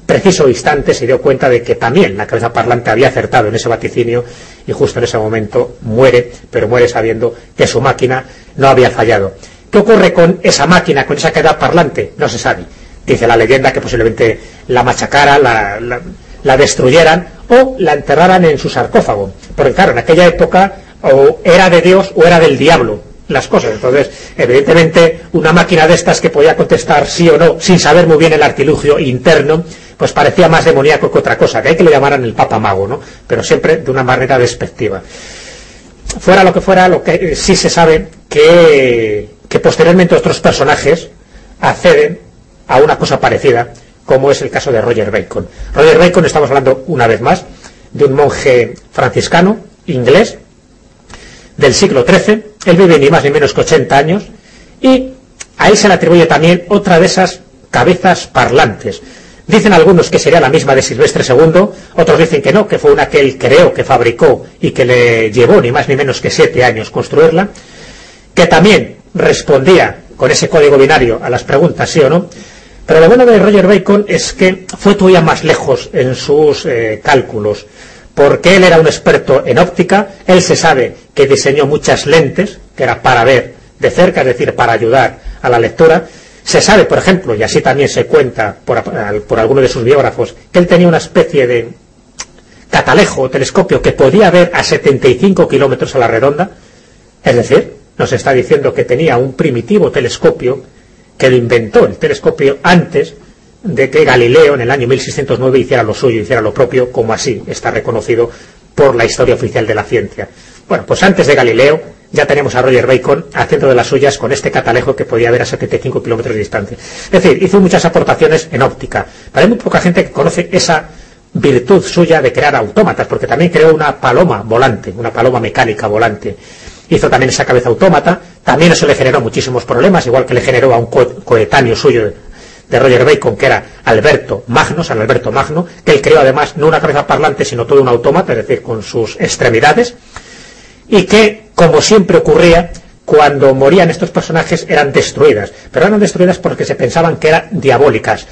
preciso instante se dio cuenta de que también la cabeza parlante había acertado en ese vaticinio y justo en ese momento muere, pero muere sabiendo que su máquina no había fallado. ¿Qué ocurre con esa máquina, con esa cabeza parlante? No se sabe. Dice la leyenda que posiblemente la machacara, la, destruyeran o la enterraran en su sarcófago. Porque claro, en aquella época o era de Dios o era del diablo las cosas. Entonces, evidentemente, una máquina de estas que podía contestar sí o no, sin saber muy bien el artilugio interno, pues parecía más demoníaco que otra cosa, que hay que le llamaran el Papa Mago, ¿no? Pero siempre de una manera despectiva. Fuera lo que fuera, lo que sí se sabe que que posteriormente otros personajes acceden a una cosa parecida, como es el caso de Roger Bacon. Roger Bacon, estamos hablando una vez más, de un monje franciscano, inglés, del siglo XIII, él vive ni más ni menos que 80 años, y a él se le atribuye también otra de esas cabezas parlantes. Dicen algunos que sería la misma de Silvestre II, otros dicen que no, que fue una que él creó, que fabricó y que le llevó ni más ni menos que siete años construirla, que también respondía con ese código binario a las preguntas, sí o no. Pero lo bueno de Roger Bacon es que fue todavía más lejos en sus eh, cálculos, porque él era un experto en óptica, él se sabe que diseñó muchas lentes, que era para ver de cerca, es decir, para ayudar a la lectura. Se sabe, por ejemplo, y así también se cuenta por, por alguno de sus biógrafos, que él tenía una especie de catalejo o telescopio que podía ver a 75 kilómetros a la redonda, es decir, nos está diciendo que tenía un primitivo telescopio que lo inventó el telescopio antes de que Galileo en el año 1609 hiciera lo suyo, hiciera lo propio, como así está reconocido por la historia oficial de la ciencia. Bueno, pues antes de Galileo ya tenemos a Roger Bacon haciendo de las suyas con este catalejo que podía ver a 75 kilómetros de distancia. Es decir, hizo muchas aportaciones en óptica, pero hay muy poca gente que conoce esa virtud suya de crear autómatas, porque también creó una paloma volante, una paloma mecánica volante hizo también esa cabeza autómata, también eso le generó muchísimos problemas, igual que le generó a un coetáneo suyo de Roger Bacon, que era Alberto Magno, San Alberto Magno, que él creó además no una cabeza parlante, sino todo un autómata, es decir, con sus extremidades, y que, como siempre ocurría, cuando morían estos personajes eran destruidas, pero eran destruidas porque se pensaban que eran diabólicas.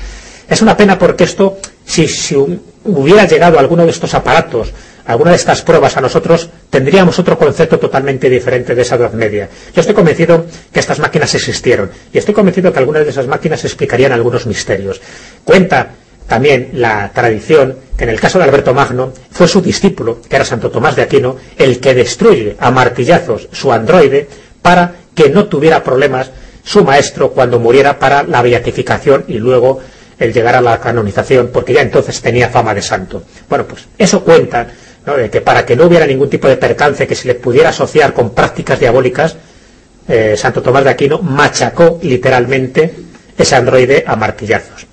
Es una pena porque esto, si, hubiera llegado alguno de estos aparatos alguna de estas pruebas a nosotros, tendríamos otro concepto totalmente diferente de esa Edad Media. Yo estoy convencido que estas máquinas existieron y estoy convencido que algunas de esas máquinas explicarían algunos misterios. Cuenta también la tradición que en el caso de Alberto Magno fue su discípulo, que era Santo Tomás de Aquino, el que destruye a martillazos su androide para que no tuviera problemas su maestro cuando muriera para la beatificación y luego el llegar a la canonización, porque ya entonces tenía fama de santo. Bueno, pues eso cuenta de que para que no hubiera ningún tipo de percance que se le pudiera asociar con prácticas diabólicas, eh, Santo Tomás de Aquino machacó literalmente ese androide a martillazos.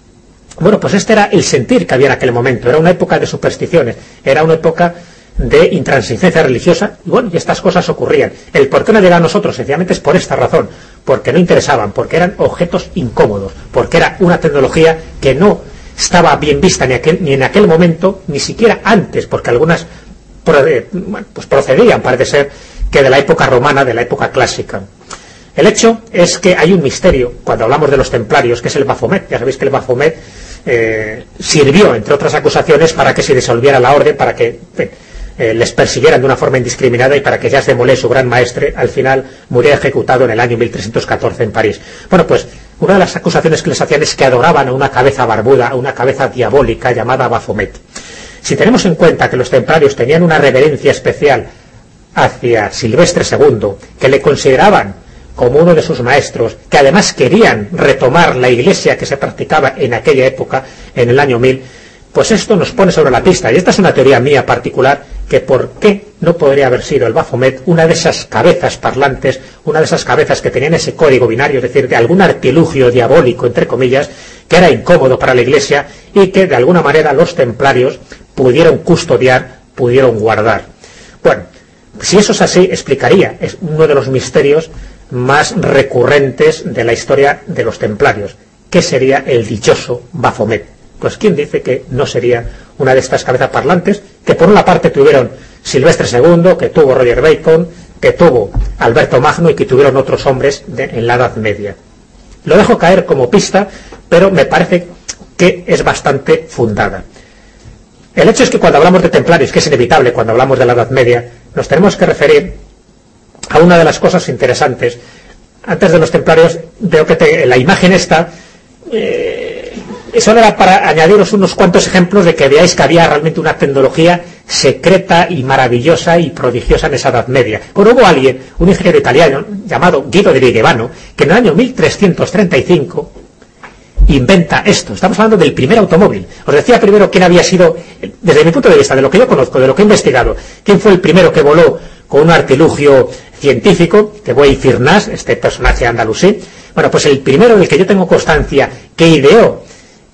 Bueno, pues este era el sentir que había en aquel momento, era una época de supersticiones, era una época de intransigencia religiosa, y bueno, y estas cosas ocurrían. El por qué no llega a nosotros, sencillamente es por esta razón, porque no interesaban, porque eran objetos incómodos, porque era una tecnología que no estaba bien vista ni, en aquel momento, ni siquiera antes, porque algunas pues procedían, parece ser, que de la época romana, de la época clásica. El hecho es que hay un misterio cuando hablamos de los templarios, que es el Bafomet. Ya sabéis que el Bafomet eh, sirvió, entre otras acusaciones, para que se disolviera la orden, para que eh, les persiguieran de una forma indiscriminada y para que ya de Molé, su gran maestre, al final muriera ejecutado en el año 1314 en París. Bueno, pues una de las acusaciones que les hacían es que adoraban a una cabeza barbuda, a una cabeza diabólica llamada Bafomet. Si tenemos en cuenta que los templarios tenían una reverencia especial hacia Silvestre II, que le consideraban como uno de sus maestros, que además querían retomar la iglesia que se practicaba en aquella época, en el año 1000, pues esto nos pone sobre la pista. Y esta es una teoría mía particular, que por qué no podría haber sido el Bafomet una de esas cabezas parlantes, una de esas cabezas que tenían ese código binario, es decir, de algún artilugio diabólico, entre comillas, que era incómodo para la iglesia y que de alguna manera los templarios pudieron custodiar, pudieron guardar. Bueno, si eso es así, explicaría, es uno de los misterios más recurrentes de la historia de los templarios. ¿Qué sería el dichoso Bafomet? Pues ¿quién dice que no sería una de estas cabezas parlantes que por una parte tuvieron Silvestre II, que tuvo Roger Bacon, que tuvo Alberto Magno y que tuvieron otros hombres en la Edad Media? Lo dejo caer como pista, pero me parece que es bastante fundada. El hecho es que cuando hablamos de templarios, que es inevitable cuando hablamos de la Edad Media, nos tenemos que referir a una de las cosas interesantes. Antes de los templarios, veo que la imagen esta, eh, eso era para añadiros unos cuantos ejemplos de que veáis que había realmente una tecnología secreta y maravillosa y prodigiosa en esa Edad Media. Pero hubo alguien, un ingeniero italiano llamado Guido de Vigevano, que en el año 1335 inventa esto. Estamos hablando del primer automóvil. Os decía primero quién había sido, desde mi punto de vista, de lo que yo conozco, de lo que he investigado, quién fue el primero que voló con un artilugio científico, que voy Firnas, este personaje andalusí. Bueno, pues el primero del que yo tengo constancia que ideó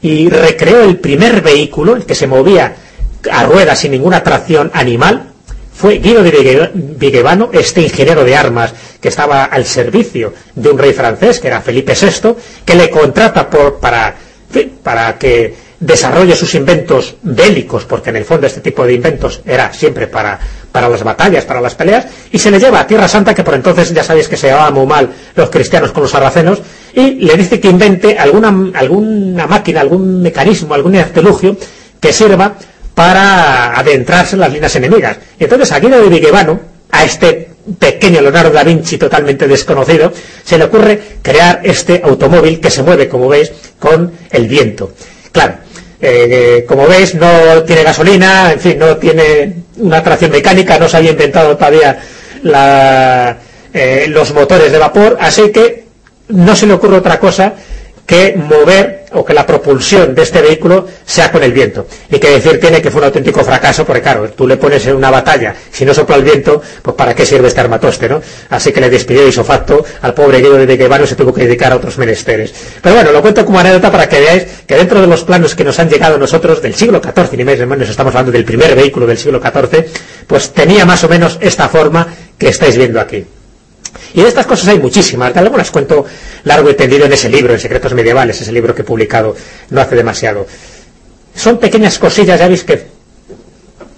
y recreó el primer vehículo, el que se movía a ruedas sin ninguna tracción animal, fue Guido de Vigevano, este ingeniero de armas que estaba al servicio de un rey francés, que era Felipe VI, que le contrata por, para, para que desarrolle sus inventos bélicos, porque en el fondo este tipo de inventos era siempre para, para las batallas, para las peleas, y se le lleva a Tierra Santa, que por entonces ya sabéis que se llevaban muy mal los cristianos con los sarracenos, y le dice que invente alguna, alguna máquina, algún mecanismo, algún artilugio que sirva para adentrarse en las líneas enemigas. Y entonces a Guido de Vigevano, a este pequeño Leonardo da Vinci totalmente desconocido, se le ocurre crear este automóvil que se mueve, como veis, con el viento. Claro, eh, como veis, no tiene gasolina, en fin, no tiene una tracción mecánica, no se había inventado todavía eh, los motores de vapor, así que no se le ocurre otra cosa que mover o que la propulsión de este vehículo sea con el viento. Y que decir tiene que fue un auténtico fracaso, porque claro, tú le pones en una batalla, si no sopla el viento, pues para qué sirve este armatoste, ¿no? Así que le despidió facto al pobre Guido de Guevara se tuvo que dedicar a otros menesteres. Pero bueno, lo cuento como anécdota para que veáis que dentro de los planos que nos han llegado a nosotros del siglo XIV, ni menos estamos hablando del primer vehículo del siglo XIV, pues tenía más o menos esta forma que estáis viendo aquí. Y de estas cosas hay muchísimas, de algunas cuento largo y tendido en ese libro, en Secretos Medievales, ese libro que he publicado no hace demasiado. Son pequeñas cosillas, ya veis que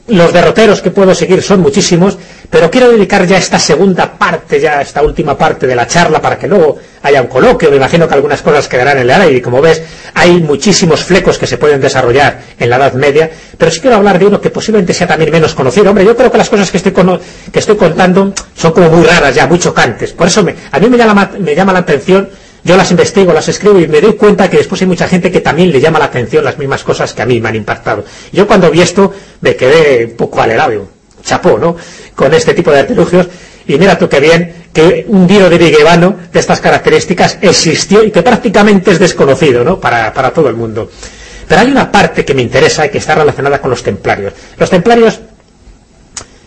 los derroteros que puedo seguir son muchísimos, pero quiero dedicar ya esta segunda parte, ya esta última parte de la charla para que luego haya un coloquio. Me imagino que algunas cosas quedarán en el aire y como ves hay muchísimos flecos que se pueden desarrollar en la Edad Media, pero sí quiero hablar de uno que posiblemente sea también menos conocido. Hombre, yo creo que las cosas que estoy, que estoy contando son como muy raras ya, muy chocantes. Por eso a mí me llama, me llama la atención yo las investigo, las escribo y me doy cuenta que después hay mucha gente que también le llama la atención las mismas cosas que a mí me han impactado. Yo cuando vi esto me quedé un poco alerado, chapó, ¿no? Con este tipo de artilugios. Y mira tú qué bien que un Dio de Vigevano de estas características existió y que prácticamente es desconocido, ¿no? Para, todo el mundo. Pero hay una parte que me interesa y que está relacionada con los templarios. Los templarios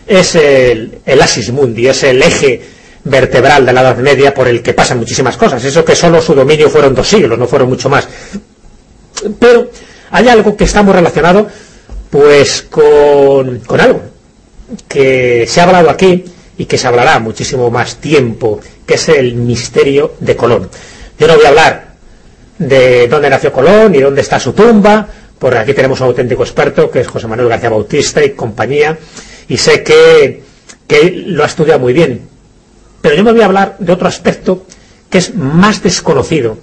es el, el asis mundi, es el eje vertebral de la Edad Media por el que pasan muchísimas cosas. Eso que solo su dominio fueron dos siglos, no fueron mucho más. Pero hay algo que está muy relacionado pues con, con algo que se ha hablado aquí y que se hablará muchísimo más tiempo, que es el misterio de Colón. Yo no voy a hablar de dónde nació Colón y dónde está su tumba, porque aquí tenemos un auténtico experto, que es José Manuel García Bautista y compañía, y sé que, que lo ha estudiado muy bien. Pero yo me voy a hablar de otro aspecto que es más desconocido,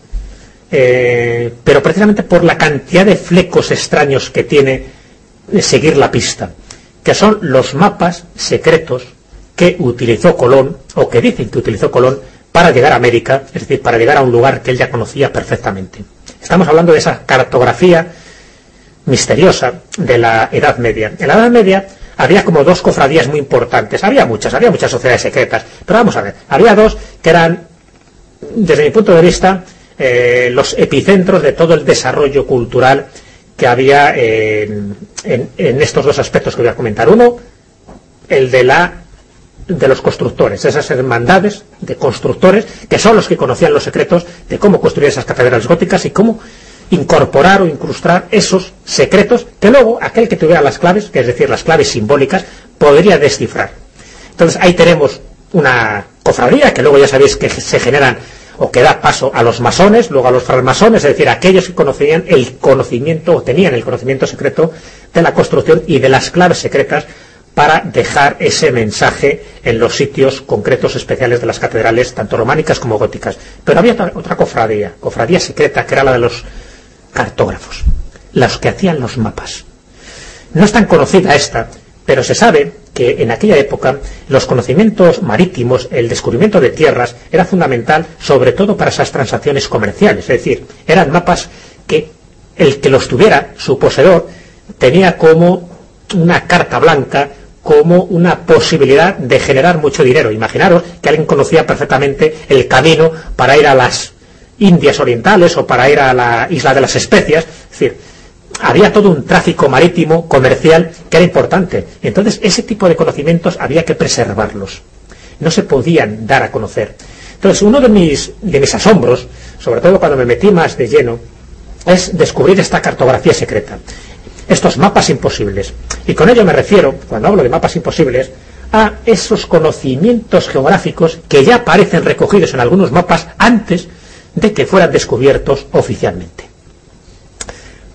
eh, pero precisamente por la cantidad de flecos extraños que tiene seguir la pista, que son los mapas secretos que utilizó Colón, o que dicen que utilizó Colón, para llegar a América, es decir, para llegar a un lugar que él ya conocía perfectamente. Estamos hablando de esa cartografía misteriosa de la Edad Media. En la Edad Media había como dos cofradías muy importantes. Había muchas, había muchas sociedades secretas. Pero vamos a ver, había dos que eran, desde mi punto de vista, eh, los epicentros de todo el desarrollo cultural que había en, estos dos aspectos que voy a comentar. Uno, el de la de los constructores, esas hermandades de constructores que son los que conocían los secretos de cómo construir esas catedrales góticas y cómo incorporar o incrustar esos secretos que luego aquel que tuviera las claves, que es decir, las claves simbólicas, podría descifrar. Entonces ahí tenemos una cofradía que luego ya sabéis que se generan o que da paso a los masones, luego a los francmasones, es decir, aquellos que conocían el conocimiento o tenían el conocimiento secreto de la construcción y de las claves secretas para dejar ese mensaje en los sitios concretos especiales de las catedrales, tanto románicas como góticas. Pero había otra cofradía, cofradía secreta, que era la de los cartógrafos, los que hacían los mapas. No es tan conocida esta, pero se sabe que en aquella época los conocimientos marítimos, el descubrimiento de tierras, era fundamental sobre todo para esas transacciones comerciales. Es decir, eran mapas que el que los tuviera, su poseedor, tenía como una carta blanca como una posibilidad de generar mucho dinero. Imaginaros que alguien conocía perfectamente el camino para ir a las Indias Orientales o para ir a la isla de las especias. Es decir, había todo un tráfico marítimo, comercial, que era importante. Entonces, ese tipo de conocimientos había que preservarlos. No se podían dar a conocer. Entonces, uno de mis, de mis asombros, sobre todo cuando me metí más de lleno, es descubrir esta cartografía secreta estos mapas imposibles. Y con ello me refiero, cuando hablo de mapas imposibles, a esos conocimientos geográficos que ya aparecen recogidos en algunos mapas antes de que fueran descubiertos oficialmente.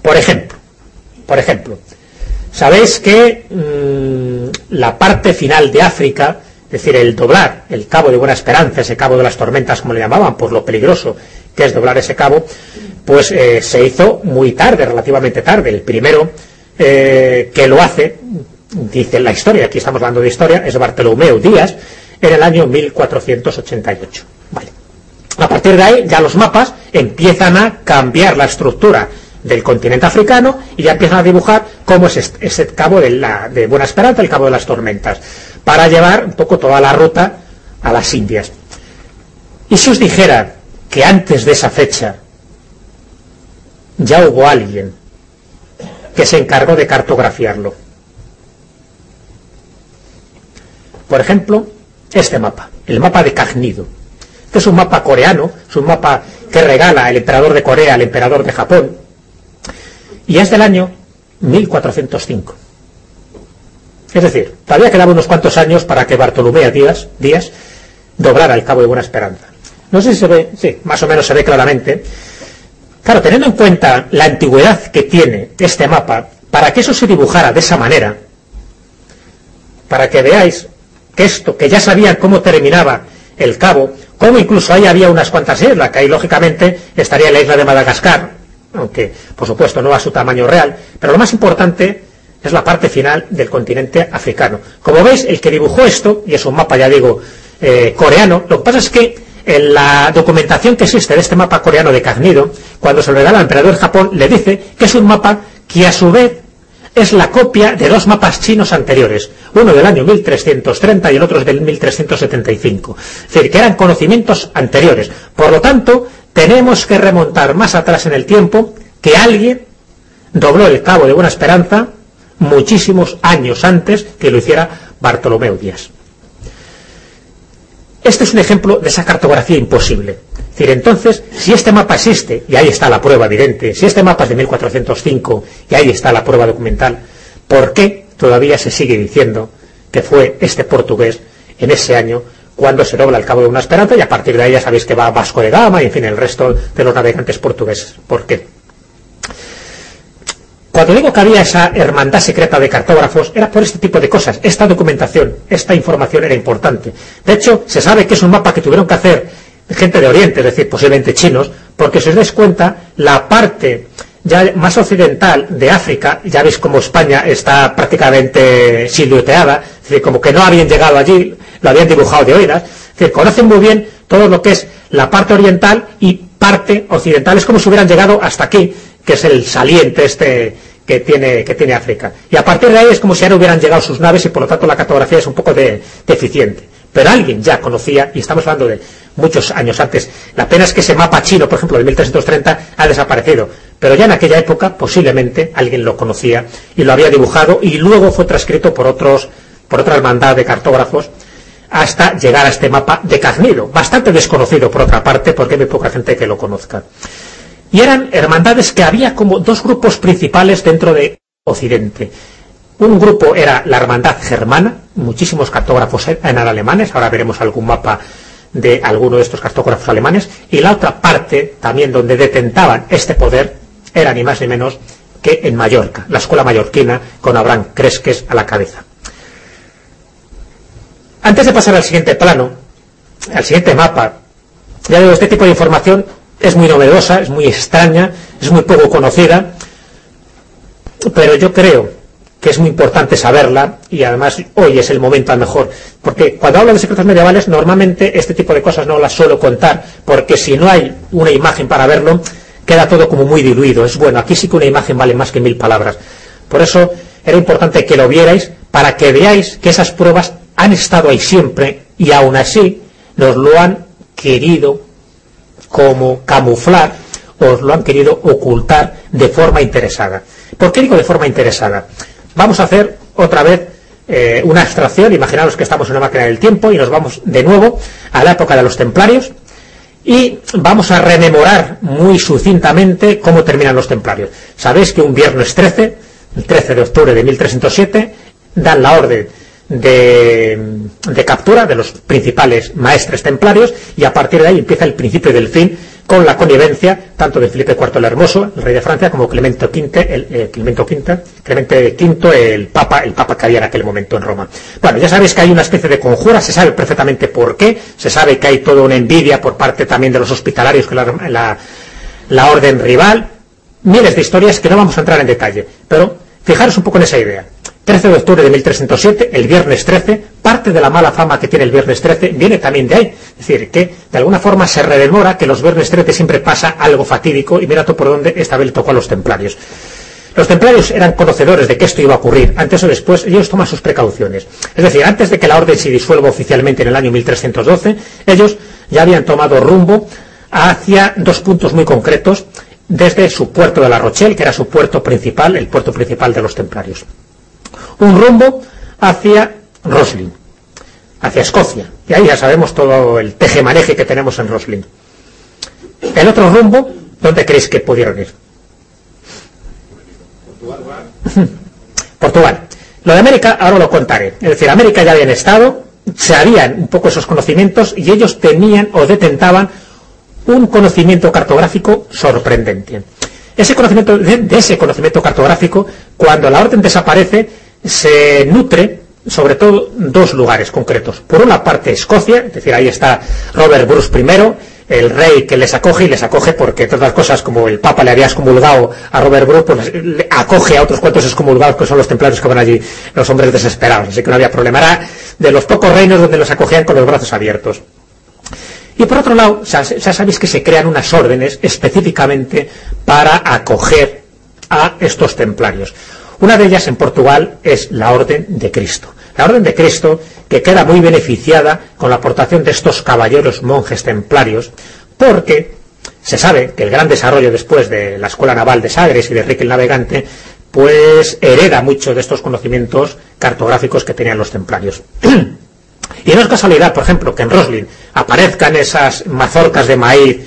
Por ejemplo, por ejemplo, sabéis que mmm, la parte final de África, es decir, el doblar el cabo de Buena Esperanza, ese cabo de las tormentas como le llamaban, por lo peligroso que es doblar ese cabo, pues eh, se hizo muy tarde, relativamente tarde. El primero eh, que lo hace, dice la historia, aquí estamos hablando de historia, es Bartolomeo Díaz, en el año 1488. Vale. A partir de ahí ya los mapas empiezan a cambiar la estructura del continente africano y ya empiezan a dibujar cómo es ese cabo de, la, de Buena Esperanza, el cabo de las tormentas, para llevar un poco toda la ruta a las Indias. Y si os dijera que antes de esa fecha ya hubo alguien que se encargó de cartografiarlo. Por ejemplo, este mapa, el mapa de Cagnido. Este es un mapa coreano, es un mapa que regala el emperador de Corea al emperador de Japón, y es del año 1405. Es decir, todavía quedaban unos cuantos años para que Bartolomé Díaz, Díaz doblara el cabo de Buena Esperanza. No sé si se ve, sí, más o menos se ve claramente, Claro, teniendo en cuenta la antigüedad que tiene este mapa, para que eso se dibujara de esa manera, para que veáis que esto, que ya sabían cómo terminaba el cabo, cómo incluso ahí había unas cuantas islas, que ahí lógicamente estaría la isla de Madagascar, aunque por supuesto no a su tamaño real, pero lo más importante es la parte final del continente africano. Como veis, el que dibujó esto, y es un mapa, ya digo, eh, coreano, lo que pasa es que en la documentación que existe de este mapa coreano de Cagnido, cuando se lo regala al emperador de Japón, le dice que es un mapa que a su vez es la copia de dos mapas chinos anteriores, uno del año 1330 y el otro del 1375. Es decir, que eran conocimientos anteriores. Por lo tanto, tenemos que remontar más atrás en el tiempo que alguien dobló el cabo de Buena Esperanza muchísimos años antes que lo hiciera Bartolomeo Díaz. Este es un ejemplo de esa cartografía imposible. Es decir, entonces, si este mapa existe, y ahí está la prueba evidente, si este mapa es de 1405, y ahí está la prueba documental, ¿por qué todavía se sigue diciendo que fue este portugués en ese año cuando se dobla el cabo de una esperanza y a partir de ahí ya sabéis que va Vasco de Gama y en fin el resto de los navegantes portugueses? ¿Por qué? Cuando digo que había esa hermandad secreta de cartógrafos, era por este tipo de cosas. Esta documentación, esta información era importante. De hecho, se sabe que es un mapa que tuvieron que hacer gente de Oriente, es decir, posiblemente chinos, porque si os dais cuenta, la parte ya más occidental de África, ya veis como España está prácticamente silueteada, es decir, como que no habían llegado allí, lo habían dibujado de oídas, es conocen muy bien todo lo que es la parte oriental y parte occidental, es como si hubieran llegado hasta aquí, que es el saliente este que tiene, que tiene África. Y a partir de ahí es como si ahora hubieran llegado sus naves y por lo tanto la cartografía es un poco de, deficiente. Pero alguien ya conocía, y estamos hablando de muchos años antes, la pena es que ese mapa chino, por ejemplo, de 1330, ha desaparecido. Pero ya en aquella época posiblemente alguien lo conocía y lo había dibujado y luego fue transcrito por otros, por otra hermandad de cartógrafos hasta llegar a este mapa de Cazniro, bastante desconocido por otra parte, porque hay muy poca gente que lo conozca. Y eran hermandades que había como dos grupos principales dentro de Occidente. Un grupo era la hermandad germana, muchísimos cartógrafos eran alemanes, ahora veremos algún mapa de alguno de estos cartógrafos alemanes, y la otra parte, también donde detentaban este poder, era ni más ni menos que en Mallorca, la escuela mallorquina, con Abraham Cresques a la cabeza. Antes de pasar al siguiente plano, al siguiente mapa, ya digo, este tipo de información es muy novedosa, es muy extraña, es muy poco conocida, pero yo creo que es muy importante saberla y además hoy es el momento a mejor, porque cuando hablo de secretos medievales normalmente este tipo de cosas no las suelo contar, porque si no hay una imagen para verlo, queda todo como muy diluido. Es bueno, aquí sí que una imagen vale más que mil palabras. Por eso era importante que lo vierais para que veáis que esas pruebas han estado ahí siempre y aún así nos lo han querido como camuflar os lo han querido ocultar de forma interesada. ¿Por qué digo de forma interesada? Vamos a hacer otra vez eh, una abstracción, imaginaros que estamos en una máquina del tiempo y nos vamos de nuevo a la época de los templarios y vamos a rememorar muy sucintamente cómo terminan los templarios. Sabéis que un viernes 13, el 13 de octubre de 1307, dan la orden de, captura de los principales maestres templarios y a partir de ahí empieza el principio del fin con la connivencia tanto de Felipe IV el Hermoso, el rey de Francia, como Clemente V, el, eh, Clemente V, Clemente V, el papa, el papa que había en aquel momento en Roma. Bueno, ya sabéis que hay una especie de conjura, se sabe perfectamente por qué, se sabe que hay toda una envidia por parte también de los hospitalarios con la, la orden rival, miles de historias que no vamos a entrar en detalle, pero fijaros un poco en esa idea. 13 de octubre de 1307, el viernes 13, parte de la mala fama que tiene el viernes 13 viene también de ahí. Es decir, que de alguna forma se redemora que los viernes 13 siempre pasa algo fatídico y mira tú por dónde esta vez le tocó a los templarios. Los templarios eran conocedores de que esto iba a ocurrir. Antes o después, ellos toman sus precauciones. Es decir, antes de que la orden se disuelva oficialmente en el año 1312, ellos ya habían tomado rumbo hacia dos puntos muy concretos desde su puerto de La Rochelle, que era su puerto principal, el puerto principal de los templarios un rumbo hacia Roslin, hacia Escocia. Y ahí ya sabemos todo el tejemaneje que tenemos en Roslin. El otro rumbo, ¿dónde creéis que pudieron ir? Portugal. Lo de América ahora lo contaré. Es decir, América ya habían estado, se habían un poco esos conocimientos y ellos tenían o detentaban un conocimiento cartográfico sorprendente. Ese conocimiento, de ese conocimiento cartográfico, cuando la orden desaparece, se nutre sobre todo dos lugares concretos. Por una parte Escocia, es decir, ahí está Robert Bruce I, el rey que les acoge y les acoge porque, entre otras cosas, como el Papa le había excomulgado a Robert Bruce, pues acoge a otros cuantos excomulgados que son los templarios que van allí, los hombres desesperados. Así que no había problema. Era de los pocos reinos donde los acogían con los brazos abiertos. Y por otro lado, ya sabéis que se crean unas órdenes específicamente para acoger a estos templarios. Una de ellas en Portugal es la Orden de Cristo. La Orden de Cristo que queda muy beneficiada con la aportación de estos caballeros monjes templarios porque se sabe que el gran desarrollo después de la Escuela Naval de Sagres y de Enrique el Navegante pues hereda mucho de estos conocimientos cartográficos que tenían los templarios. [CLEARS THROAT] y no es casualidad, por ejemplo, que en Roslin aparezcan esas mazorcas de maíz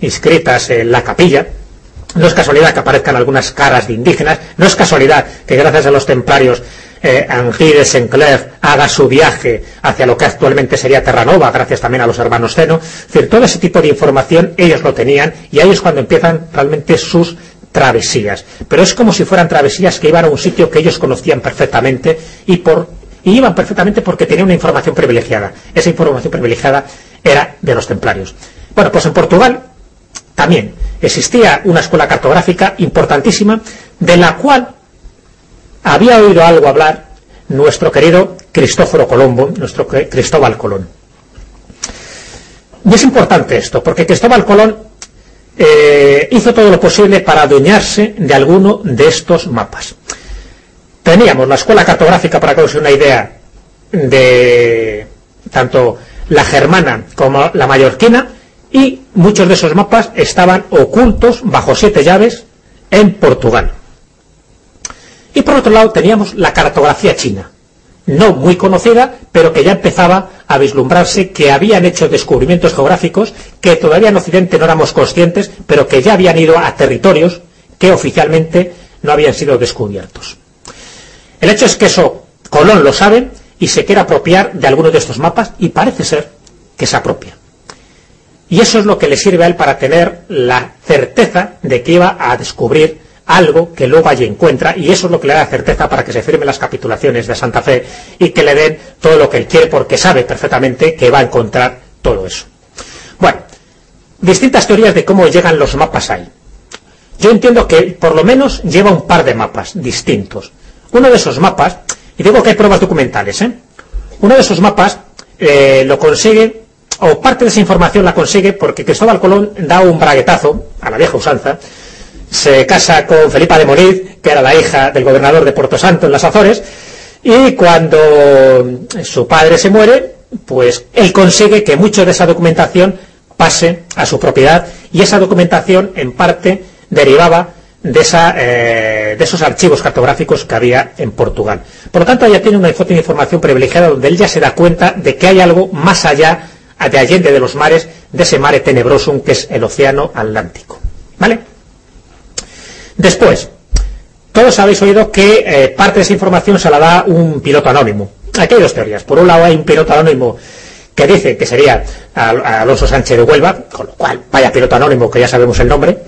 inscritas en la capilla, no es casualidad que aparezcan algunas caras de indígenas, no es casualidad que gracias a los templarios eh, Henri haga su viaje hacia lo que actualmente sería Terranova, gracias también a los hermanos Zeno. Es decir, todo ese tipo de información ellos lo tenían y ahí es cuando empiezan realmente sus travesías, pero es como si fueran travesías que iban a un sitio que ellos conocían perfectamente y, y iban perfectamente porque tenían una información privilegiada. Esa información privilegiada era de los templarios. Bueno, pues en Portugal también existía una escuela cartográfica importantísima de la cual había oído algo hablar nuestro querido Cristóforo Colombo, nuestro Cristóbal Colón. Y es importante esto, porque Cristóbal Colón eh, hizo todo lo posible para adueñarse de alguno de estos mapas. Teníamos la escuela cartográfica, para que os una idea, de tanto la germana como la mallorquina, y muchos de esos mapas estaban ocultos bajo siete llaves en Portugal. Y por otro lado teníamos la cartografía china, no muy conocida, pero que ya empezaba a vislumbrarse que habían hecho descubrimientos geográficos que todavía en Occidente no éramos conscientes, pero que ya habían ido a territorios que oficialmente no habían sido descubiertos. El hecho es que eso Colón lo sabe y se quiere apropiar de algunos de estos mapas y parece ser que se apropia. Y eso es lo que le sirve a él para tener la certeza de que iba a descubrir algo que luego allí encuentra y eso es lo que le da certeza para que se firmen las capitulaciones de Santa Fe y que le den todo lo que él quiere porque sabe perfectamente que va a encontrar todo eso. Bueno, distintas teorías de cómo llegan los mapas ahí. Yo entiendo que por lo menos lleva un par de mapas distintos. Uno de esos mapas, y digo que hay pruebas documentales, ¿eh? uno de esos mapas eh, lo consigue, o parte de esa información la consigue porque Cristóbal Colón da un braguetazo a la vieja usanza se casa con Felipa de Moniz, que era la hija del gobernador de Puerto Santo en las Azores, y cuando su padre se muere, pues él consigue que mucho de esa documentación pase a su propiedad, y esa documentación en parte derivaba de, esa, eh, de esos archivos cartográficos que había en Portugal. Por lo tanto, ya tiene una información privilegiada donde él ya se da cuenta de que hay algo más allá de Allende de los mares, de ese mare tenebrosum que es el océano Atlántico. ¿Vale? Después, todos habéis oído que eh, parte de esa información se la da un piloto anónimo. Aquí hay dos teorías. Por un lado hay un piloto anónimo que dice que sería Alonso Sánchez de Huelva, con lo cual, vaya piloto anónimo, que ya sabemos el nombre.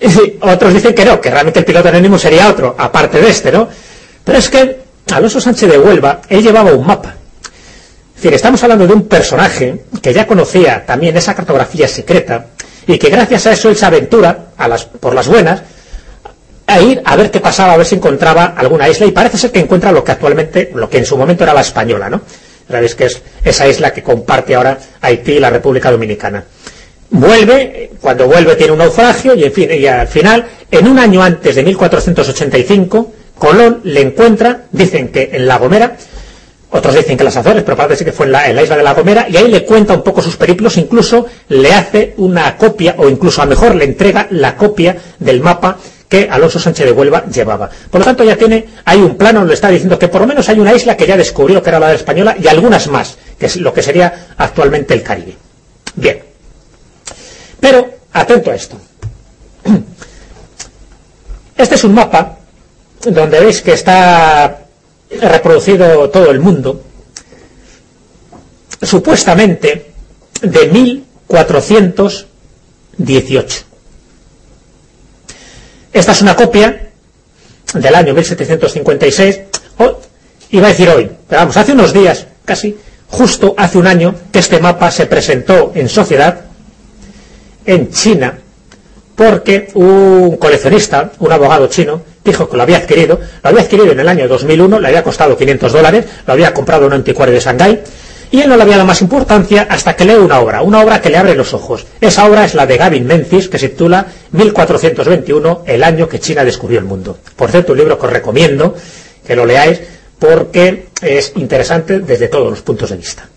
Y [LAUGHS] otros dicen que no, que realmente el piloto anónimo sería otro, aparte de este, ¿no? Pero es que Alonso Sánchez de Huelva, él llevaba un mapa. Decir, estamos hablando de un personaje que ya conocía también esa cartografía secreta, y que gracias a eso él se aventura, por las buenas, a ir a ver qué pasaba, a ver si encontraba alguna isla, y parece ser que encuentra lo que actualmente, lo que en su momento era la española, ¿no? Sabéis que es esa isla que comparte ahora Haití y la República Dominicana. Vuelve, cuando vuelve tiene un naufragio, y al final, en un año antes de 1485, Colón le encuentra, dicen que en La Gomera, otros dicen que las Azores, pero parece que fue en la, isla de La Gomera, y ahí le cuenta un poco sus periplos, incluso le hace una copia, o incluso a mejor le entrega la copia del mapa que Alonso Sánchez de Huelva llevaba. Por lo tanto, ya tiene, hay un plano donde está diciendo que por lo menos hay una isla que ya descubrió que era la de española y algunas más, que es lo que sería actualmente el Caribe. Bien. Pero, atento a esto. [CLEARS THROAT] Este es un mapa donde veis que está reproducido todo el mundo, supuestamente de 1418. Esta es una copia del año 1756, iba a decir hoy, pero vamos, hace unos días, casi, justo hace un año, que este mapa se presentó en sociedad en China, porque un coleccionista, un abogado chino, dijo que lo había adquirido, lo había adquirido en el año 2001, le había costado 500 dólares, lo había comprado en un anticuario de Shanghái, y él no le había dado más importancia hasta que lee una obra, una obra que le abre los ojos. Esa obra es la de Gavin Menzies, que se titula 1421, el año que China descubrió el mundo. Por cierto, un libro que os recomiendo que lo leáis porque es interesante desde todos los puntos de vista.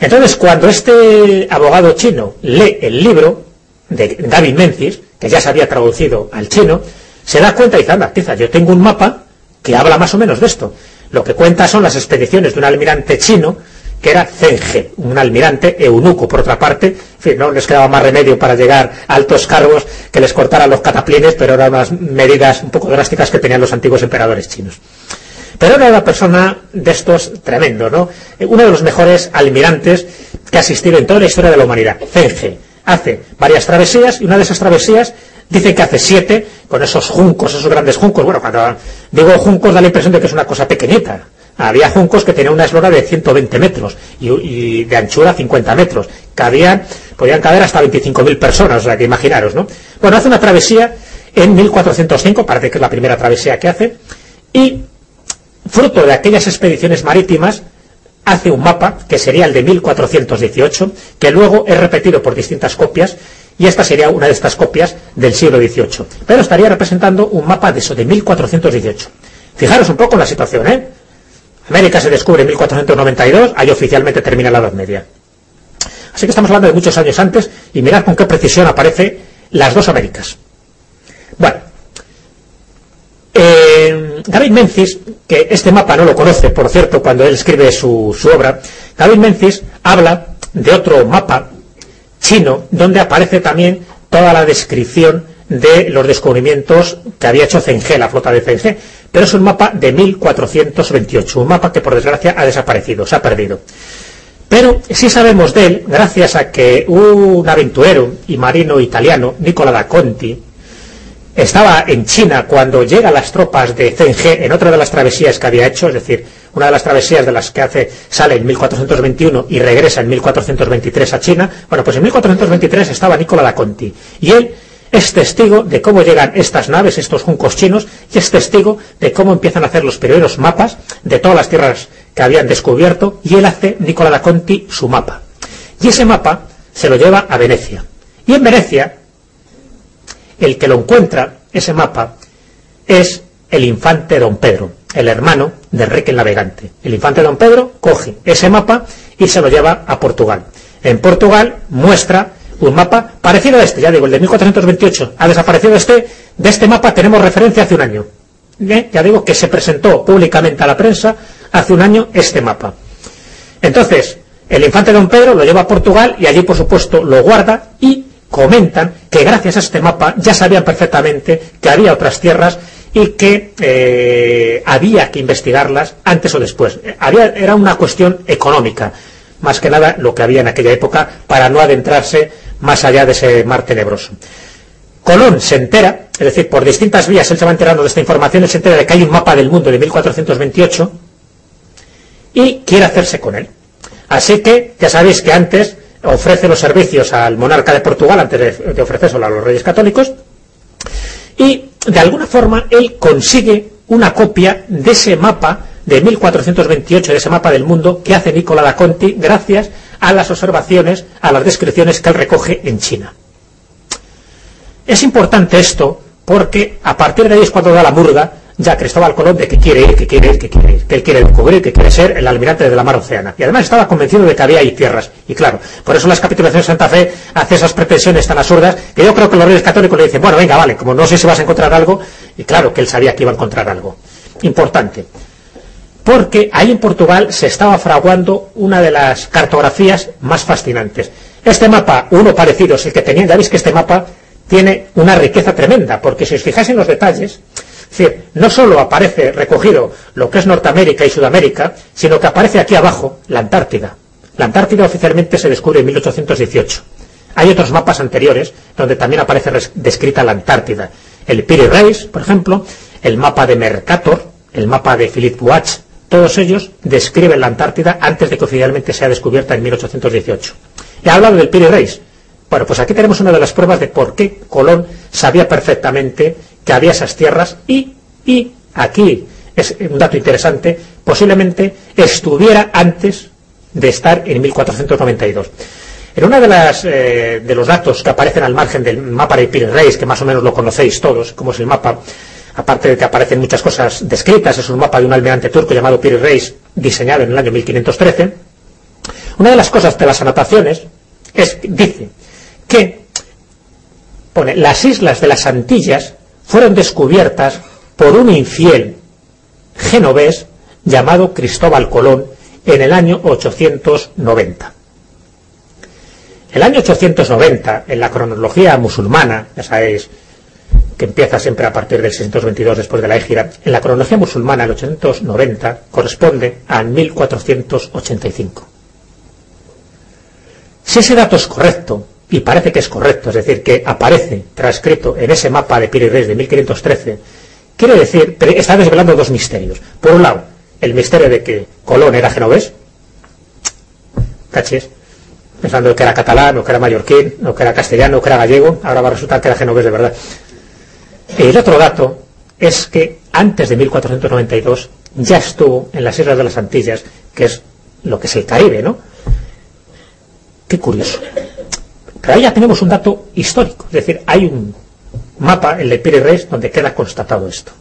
Entonces, cuando este abogado chino lee el libro de Gavin Menzies, que ya se había traducido al chino, se da cuenta y dice, anda, tiza, yo tengo un mapa que habla más o menos de esto. Lo que cuenta son las expediciones de un almirante chino que era Zenge, un almirante eunuco, por otra parte, en fin, no les quedaba más remedio para llegar a altos cargos que les cortaran los cataplines, pero eran unas medidas un poco drásticas que tenían los antiguos emperadores chinos. Pero era una persona de estos tremendo, ¿no? Uno de los mejores almirantes que ha existido en toda la historia de la humanidad, Zenge. Hace varias travesías y una de esas travesías Dicen que hace siete, con esos juncos, esos grandes juncos. Bueno, cuando digo juncos da la impresión de que es una cosa pequeñita. Había juncos que tenían una eslora de 120 metros y, de anchura 50 metros. Cabían, podían caber hasta 25.000 personas, o sea que imaginaros, ¿no? Bueno, hace una travesía en 1405, parece que es la primera travesía que hace, y fruto de aquellas expediciones marítimas, hace un mapa, que sería el de 1418, que luego es repetido por distintas copias, y esta sería una de estas copias del siglo XVIII. Pero estaría representando un mapa de eso, de 1418. Fijaros un poco en la situación, ¿eh? América se descubre en 1492, ahí oficialmente termina la Edad Media. Así que estamos hablando de muchos años antes, y mirad con qué precisión aparece las dos Américas. Bueno, eh, David Menzies, que este mapa no lo conoce, por cierto, cuando él escribe su, obra, David Menzies habla de otro mapa chino donde aparece también toda la descripción de los descubrimientos que había hecho Zheng la flota de Zheng pero es un mapa de 1428, un mapa que por desgracia ha desaparecido, se ha perdido. Pero sí sabemos de él gracias a que un aventurero y marino italiano, Nicola da Conti, estaba en China cuando llegan las tropas de Zheng en otra de las travesías que había hecho, es decir, una de las travesías de las que hace sale en 1421 y regresa en 1423 a China. Bueno, pues en 1423 estaba Nicola da Conti y él es testigo de cómo llegan estas naves, estos juncos chinos, y es testigo de cómo empiezan a hacer los primeros mapas de todas las tierras que habían descubierto, y él hace, Nicola da Conti, su mapa. Y ese mapa se lo lleva a Venecia. Y en Venecia el que lo encuentra, ese mapa, es el infante don Pedro, el hermano de Enrique el Navegante. El infante don Pedro coge ese mapa y se lo lleva a Portugal. En Portugal muestra un mapa parecido a este, ya digo, el de 1428. Ha desaparecido este, de este mapa tenemos referencia hace un año. Ya digo que se presentó públicamente a la prensa hace un año este mapa. Entonces, el infante don Pedro lo lleva a Portugal y allí, por supuesto, lo guarda y comentan que gracias a este mapa ya sabían perfectamente que había otras tierras y que eh, había que investigarlas antes o después. era una cuestión económica, más que nada lo que había en aquella época, para no adentrarse más allá de ese mar tenebroso. Colón se entera, es decir, por distintas vías él se va enterando de esta información, él se entera de que hay un mapa del mundo de 1428 y quiere hacerse con él. Así que, ya sabéis que antes ofrece los servicios al monarca de Portugal antes de, de ofrecérselo a los reyes católicos y de alguna forma él consigue una copia de ese mapa de 1428, de ese mapa del mundo que hace Nicola da Conti gracias a las observaciones, a las descripciones que él recoge en China. Es importante esto porque a partir de ahí es cuando da la murga ya Cristóbal Colón de que quiere ir, que quiere ir, que quiere ir, que él quiere descubrir, que quiere ser el almirante de la mar Oceana. Y además estaba convencido de que había ahí tierras. Y claro, por eso las capitulaciones de Santa Fe hace esas pretensiones tan absurdas que yo creo que los reyes católicos le dicen, bueno, venga, vale, como no sé si vas a encontrar algo, y claro que él sabía que iba a encontrar algo. Importante. Porque ahí en Portugal se estaba fraguando una de las cartografías más fascinantes. Este mapa, uno parecido, es el que tenía, ya veis que este mapa tiene una riqueza tremenda, porque si os fijáis en los detalles, es decir, no solo aparece recogido lo que es Norteamérica y Sudamérica, sino que aparece aquí abajo la Antártida. La Antártida oficialmente se descubre en 1818. Hay otros mapas anteriores donde también aparece descrita la Antártida. El Piri Reis, por ejemplo, el mapa de Mercator, el mapa de Philip Watch, todos ellos describen la Antártida antes de que oficialmente sea descubierta en 1818. He hablado del Piri Reis. Bueno, pues aquí tenemos una de las pruebas de por qué Colón sabía perfectamente había esas tierras y, y aquí es un dato interesante, posiblemente estuviera antes de estar en 1492. En uno de, las, eh, de los datos que aparecen al margen del mapa de Reis, que más o menos lo conocéis todos, como es el mapa, aparte de que aparecen muchas cosas descritas, es un mapa de un almirante turco llamado Piri Reis, diseñado en el año 1513, una de las cosas de las anotaciones es, dice que pone, las islas de las Antillas fueron descubiertas por un infiel genovés llamado Cristóbal Colón en el año 890. El año 890, en la cronología musulmana, ya sabéis que empieza siempre a partir del 622 después de la Égira, en la cronología musulmana el 890 corresponde al 1485. Si ese dato es correcto, y parece que es correcto, es decir, que aparece transcrito en ese mapa de Piri Reis de 1513, quiere decir, está desvelando dos misterios. Por un lado, el misterio de que Colón era genovés, cachis, pensando que era catalán, o que era mallorquín, o que era castellano, o que era gallego, ahora va a resultar que era genovés de verdad. El otro dato es que antes de 1492 ya estuvo en las Islas de las Antillas, que es lo que es el Caribe, ¿no? Qué curioso. Pero ahí ya tenemos un dato histórico, es decir, hay un mapa, el de Reis, donde queda constatado esto.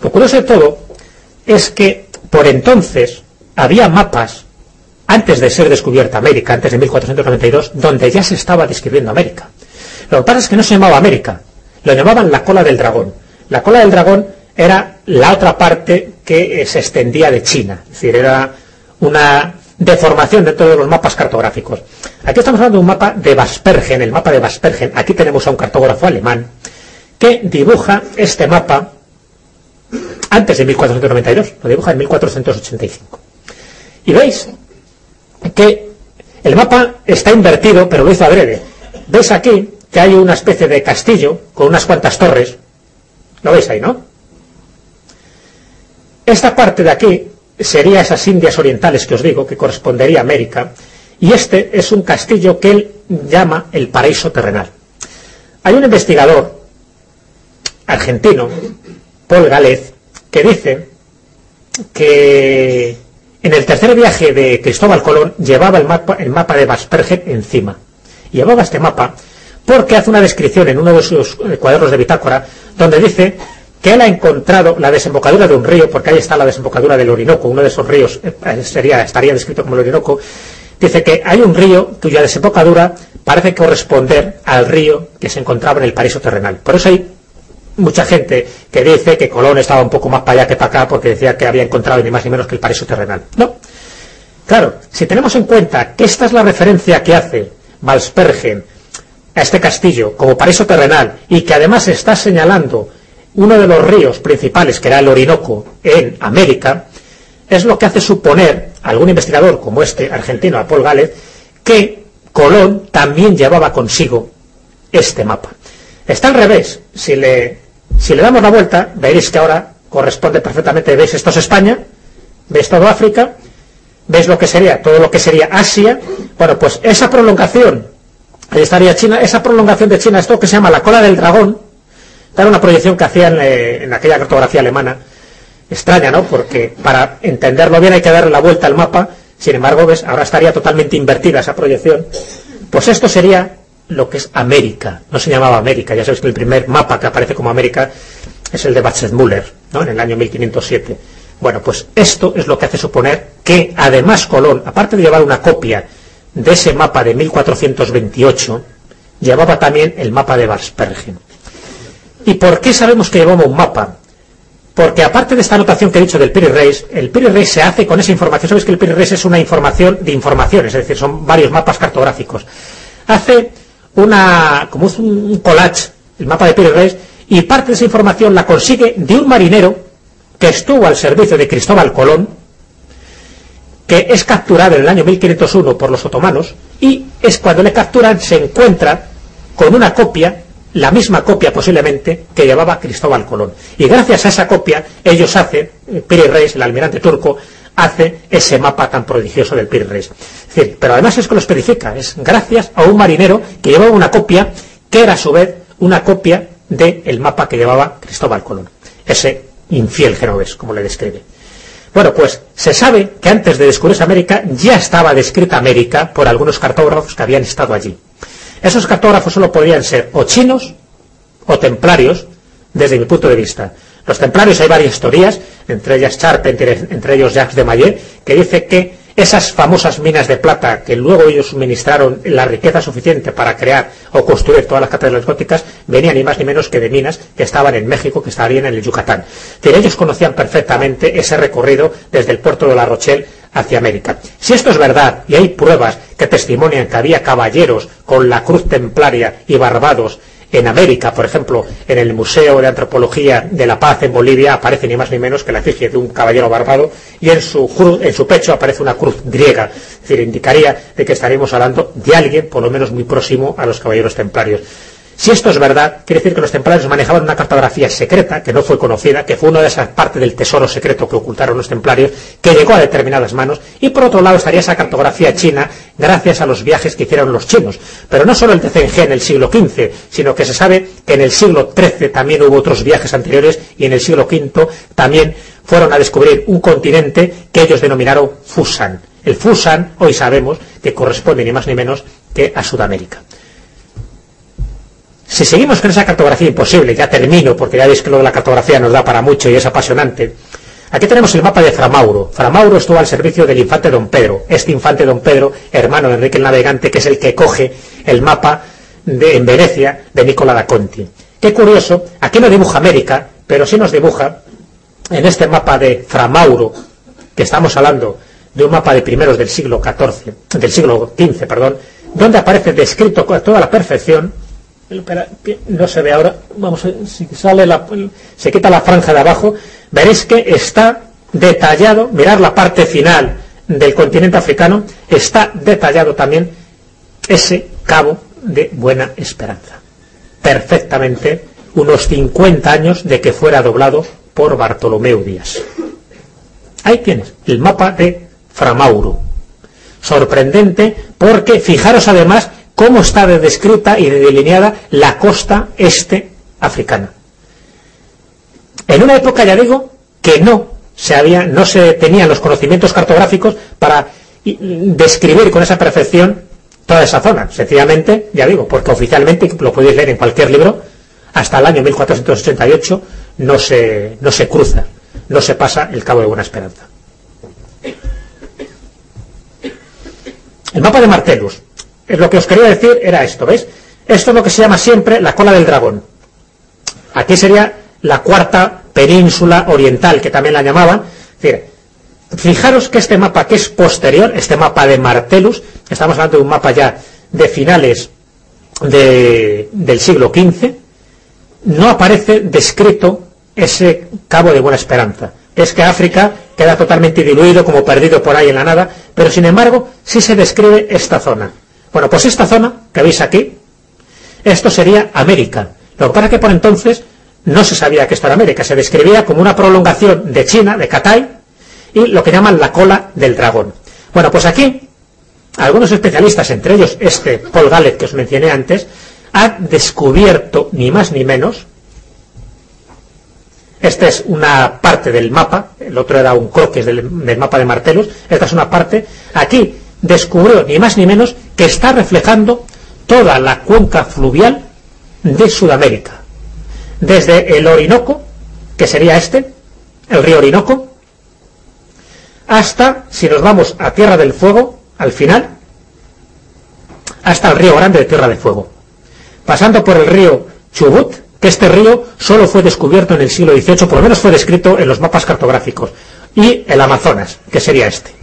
Lo curioso de todo es que por entonces había mapas antes de ser descubierta América, antes de 1492, donde ya se estaba describiendo América. Lo que pasa es que no se llamaba América, lo llamaban la cola del dragón. La cola del dragón era la otra parte que se extendía de China, es decir, era una deformación dentro de los mapas cartográficos. Aquí estamos hablando de un mapa de Vaspergen, el mapa de Vaspergen. Aquí tenemos a un cartógrafo alemán que dibuja este mapa antes de 1492, lo dibuja en 1485. Y veis que el mapa está invertido, pero lo hizo adrede. Veis aquí que hay una especie de castillo con unas cuantas torres. ¿Lo veis ahí, no? Esta parte de aquí sería esas Indias orientales que os digo, que correspondería a América, y este es un castillo que él llama el paraíso terrenal. Hay un investigador argentino, Paul Galez, que dice que en el tercer viaje de Cristóbal Colón llevaba el mapa, el mapa de Vaspergen encima. Llevaba este mapa porque hace una descripción en uno de sus cuadernos de bitácora donde dice que él ha encontrado la desembocadura de un río, porque ahí está la desembocadura del Orinoco, uno de esos ríos eh, sería, estaría descrito como el Orinoco, dice que hay un río cuya desembocadura parece corresponder al río que se encontraba en el paraíso terrenal. Por eso hay mucha gente que dice que Colón estaba un poco más para allá que para acá porque decía que había encontrado ni más ni menos que el paraíso terrenal. No. Claro, si tenemos en cuenta que esta es la referencia que hace Valspergen a este castillo como paraíso terrenal y que además está señalando uno de los ríos principales, que era el Orinoco, en América, es lo que hace suponer a algún investigador como este argentino, a Paul Gález, que Colón también llevaba consigo este mapa. Está al revés. Si le, si le damos la vuelta, veréis que ahora corresponde perfectamente. ¿Veis? Esto es España, veis todo África, veis lo que sería, todo lo que sería Asia. Bueno, pues esa prolongación, ahí estaría China, esa prolongación de China, esto que se llama la cola del dragón, era una proyección que hacían eh, en aquella cartografía alemana, extraña, ¿no? Porque para entenderlo bien hay que darle la vuelta al mapa, sin embargo, ves, ahora estaría totalmente invertida esa proyección. Pues esto sería lo que es América, no se llamaba América, ya sabéis que el primer mapa que aparece como América es el de Batzet-Müller, ¿no? en el año 1507. Bueno, pues esto es lo que hace suponer que además Colón, aparte de llevar una copia de ese mapa de 1428, llevaba también el mapa de Varspergen. ¿Y por qué sabemos que llevamos un mapa? Porque aparte de esta anotación que he dicho del Piri Reis, el Piri Reis se hace con esa información. Sabéis que el Piri Reis es una información de informaciones, es decir, son varios mapas cartográficos. Hace una, como un collage, el mapa de Piri Reis, y parte de esa información la consigue de un marinero que estuvo al servicio de Cristóbal Colón, que es capturado en el año 1501 por los otomanos, y es cuando le capturan se encuentra con una copia la misma copia posiblemente que llevaba Cristóbal Colón. Y gracias a esa copia ellos hacen, eh, Piri Reis, el almirante turco, hace ese mapa tan prodigioso del Piri Reis. pero además es que lo especifica, es gracias a un marinero que llevaba una copia que era a su vez una copia del mapa que llevaba Cristóbal Colón. Ese infiel genovés, como le describe. Bueno, pues se sabe que antes de descubrirse América ya estaba descrita América por algunos cartógrafos que habían estado allí. Esos cartógrafos solo podrían ser o chinos o templarios, desde mi punto de vista. Los templarios hay varias teorías, entre ellas Charpentier, entre ellos Jacques de Maillet, que dice que esas famosas minas de plata que luego ellos suministraron la riqueza suficiente para crear o construir todas las catedrales góticas, venían ni más ni menos que de minas que estaban en México, que estarían en el Yucatán. Pero ellos conocían perfectamente ese recorrido desde el puerto de La Rochelle hacia América. Si esto es verdad, y hay pruebas que testimonian que había caballeros con la cruz templaria y barbados En América, por ejemplo, en el Museo de Antropología de la Paz en Bolivia aparece ni más ni menos que la efigie de un caballero barbado y en su, en su pecho aparece una cruz griega. Es decir, indicaría de que estaríamos hablando de alguien, por lo menos muy próximo a los caballeros templarios. Si esto es verdad, quiere decir que los templarios manejaban una cartografía secreta, que no fue conocida, que fue una de esas partes del tesoro secreto que ocultaron los templarios, que llegó a determinadas manos, y por otro lado estaría esa cartografía china gracias a los viajes que hicieron los chinos. Pero no solo el TCNG en el siglo XV, sino que se sabe que en el siglo XIII también hubo otros viajes anteriores y en el siglo V también fueron a descubrir un continente que ellos denominaron Fusan. El Fusan, hoy sabemos que corresponde ni más ni menos que a Sudamérica. Si seguimos con esa cartografía imposible, ya termino, porque ya veis que lo de la cartografía nos da para mucho y es apasionante, aquí tenemos el mapa de Framauro. Framauro estuvo al servicio del infante Don Pedro, este infante Don Pedro, hermano de Enrique el Navegante, que es el que coge el mapa de, en Venecia de Nicola da Conti. Qué curioso, aquí no dibuja América, pero sí nos dibuja en este mapa de Framauro, que estamos hablando de un mapa de primeros del siglo XIV, del siglo XV, perdón, donde aparece descrito con toda la perfección no se ve ahora, vamos, si sale la, se quita la franja de abajo, veréis que está detallado, mirar la parte final del continente africano, está detallado también ese cabo de buena esperanza. Perfectamente unos 50 años de que fuera doblado por Bartolomeu Díaz. Ahí tienes el mapa de Framauro. Sorprendente porque fijaros además cómo está descrita y delineada la costa este africana. En una época, ya digo, que no se, tenían los conocimientos cartográficos para describir con esa perfección toda esa zona. Sencillamente, ya digo, porque oficialmente, lo podéis leer en cualquier libro, hasta el año 1488 no se, no se cruza, no se pasa el Cabo de Buena Esperanza. El mapa de Martellus lo que os quería decir era esto, ¿veis? Esto es lo que se llama siempre la cola del dragón. Aquí sería la cuarta península oriental, que también la llamaban. fijaros que este mapa que es posterior, este mapa de Martellus, estamos hablando de un mapa ya de finales del siglo XV, no aparece descrito ese cabo de buena esperanza. Es que África queda totalmente diluido, como perdido por ahí en la nada, pero sin embargo sí se describe esta zona. Bueno, pues esta zona que veis aquí, esto sería América. Lo que pasa es que por entonces no se sabía que esto era América, se describía como una prolongación de China, de Catay, y lo que llaman la cola del dragón. Bueno, pues aquí, algunos especialistas, entre ellos este Paul Gallet que os mencioné antes, ha descubierto ni más ni menos, esta es una parte del mapa, el otro era un croquis del, del mapa de Martelus, esta es una parte, aquí descubrió ni más ni menos que está reflejando toda la cuenca fluvial de Sudamérica. Desde el Orinoco, que sería este, el río Orinoco, hasta, si nos vamos a Tierra del Fuego, al final, hasta el río Grande de Tierra del Fuego. Pasando por el río Chubut, que este río solo fue descubierto en el siglo XVIII, por lo menos fue descrito en los mapas cartográficos, y el Amazonas, que sería este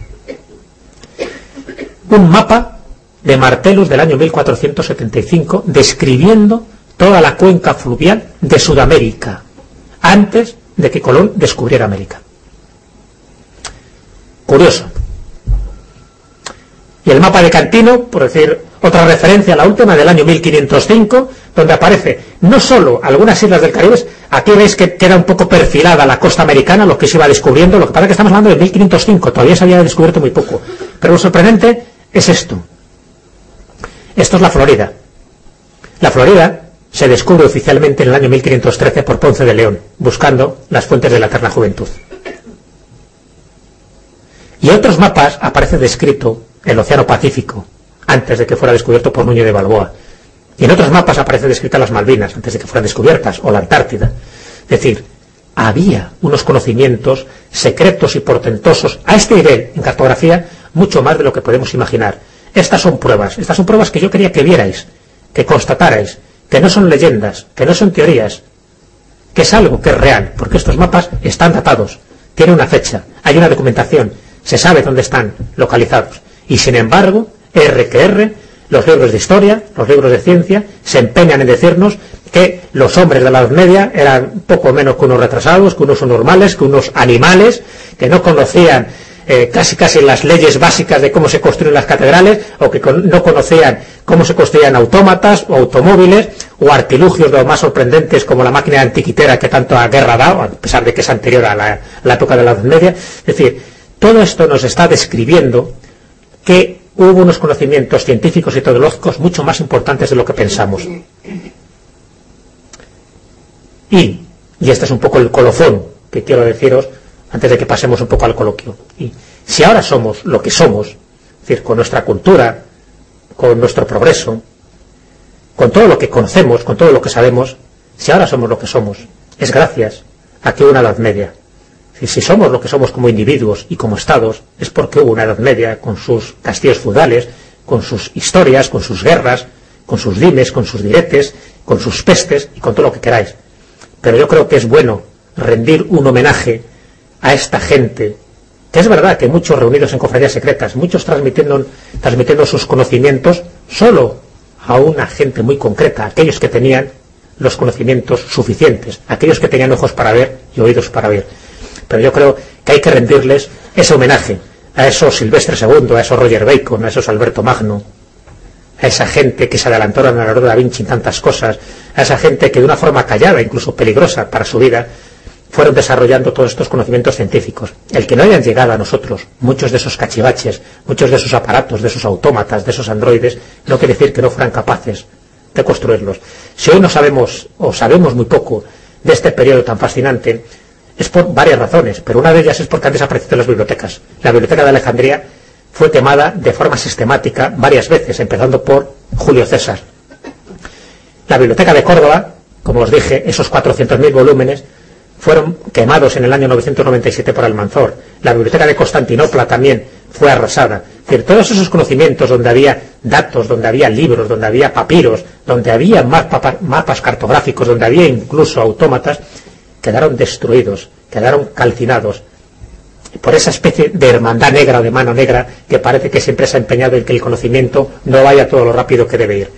un mapa de Martelus del año 1475 describiendo toda la cuenca fluvial de Sudamérica, antes de que Colón descubriera América. Curioso. Y el mapa de Cantino, por decir otra referencia a la última del año 1505, donde aparece no solo algunas islas del Caribe, aquí veis que queda un poco perfilada la costa americana, lo que se iba descubriendo, lo que pasa es que estamos hablando de 1505, todavía se había descubierto muy poco. Pero lo sorprendente es esto. Esto es la Florida. La Florida se descubre oficialmente en el año 1513 por Ponce de León, buscando las fuentes de la eterna juventud. Y en otros mapas aparece descrito el Océano Pacífico, antes de que fuera descubierto por Núñez de Balboa. Y en otros mapas aparece descrita las Malvinas, antes de que fueran descubiertas, o la Antártida. Es decir, había unos conocimientos secretos y portentosos a este nivel en cartografía mucho más de lo que podemos imaginar. Estas son pruebas, estas son pruebas que yo quería que vierais, que constatarais, que no son leyendas, que no son teorías, que es algo que es real, porque estos mapas están datados, tienen una fecha, hay una documentación, se sabe dónde están localizados. Y sin embargo, R que R, los libros de historia, los libros de ciencia, se empeñan en decirnos que los hombres de la Edad Media eran poco menos que unos retrasados, que unos normales, que unos animales, que no conocían eh, casi casi las leyes básicas de cómo se construyen las catedrales, o que no conocían cómo se construían autómatas o automóviles, o artilugios de los más sorprendentes como la máquina antiquitera que tanto a guerra dado, a pesar de que es anterior a la, época de la Edad Media. Es decir, todo esto nos está describiendo que hubo unos conocimientos científicos y tecnológicos mucho más importantes de lo que pensamos. Y, y este es un poco el colofón que quiero deciros antes de que pasemos un poco al coloquio. Y si ahora somos lo que somos, es decir, con nuestra cultura, con nuestro progreso, con todo lo que conocemos, con todo lo que sabemos, si ahora somos lo que somos, es gracias a que una Edad Media. Si somos lo que somos como individuos y como estados, es porque hubo una Edad Media con sus castillos feudales, con sus historias, con sus guerras, con sus dimes, con sus diretes, con sus pestes y con todo lo que queráis. Pero yo creo que es bueno rendir un homenaje a esta gente, que es verdad que muchos reunidos en cofradías secretas, muchos transmitiendo, transmitiendo sus conocimientos solo a una gente muy concreta, aquellos que tenían los conocimientos suficientes, aquellos que tenían ojos para ver y oídos para oír. Pero yo creo que hay que rendirles ese homenaje a esos Silvestre II, a esos Roger Bacon, a esos Alberto Magno, a esa gente que se adelantó a Leonardo da Vinci en tantas cosas, a esa gente que de una forma callada, incluso peligrosa para su vida, fueron desarrollando todos estos conocimientos científicos. El que no hayan llegado a nosotros, muchos de esos cachivaches, muchos de esos aparatos, de esos autómatas, de esos androides, no quiere decir que no fueran capaces de construirlos. Si hoy no sabemos, o sabemos muy poco, de este periodo tan fascinante, es por varias razones, pero una de ellas es porque han desaparecido las bibliotecas. La biblioteca de Alejandría fue quemada de forma sistemática varias veces, empezando por Julio César. La biblioteca de Córdoba, como os dije, esos 400.000 volúmenes, fueron quemados en el año 997 por Almanzor. La biblioteca de Constantinopla también fue arrasada. Es decir, todos esos conocimientos donde había datos, donde había libros, donde había papiros, donde había mapas cartográficos, donde había incluso autómatas, quedaron destruidos, quedaron calcinados por esa especie de hermandad negra, de mano negra, que parece que siempre se ha empeñado en que el conocimiento no vaya todo lo rápido que debe ir.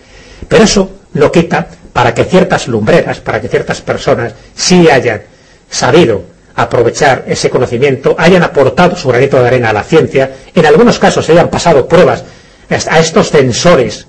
Pero eso lo quita para que ciertas lumbreras, para que ciertas personas sí hayan sabido aprovechar ese conocimiento, hayan aportado su granito de arena a la ciencia, en algunos casos se hayan pasado pruebas a estos sensores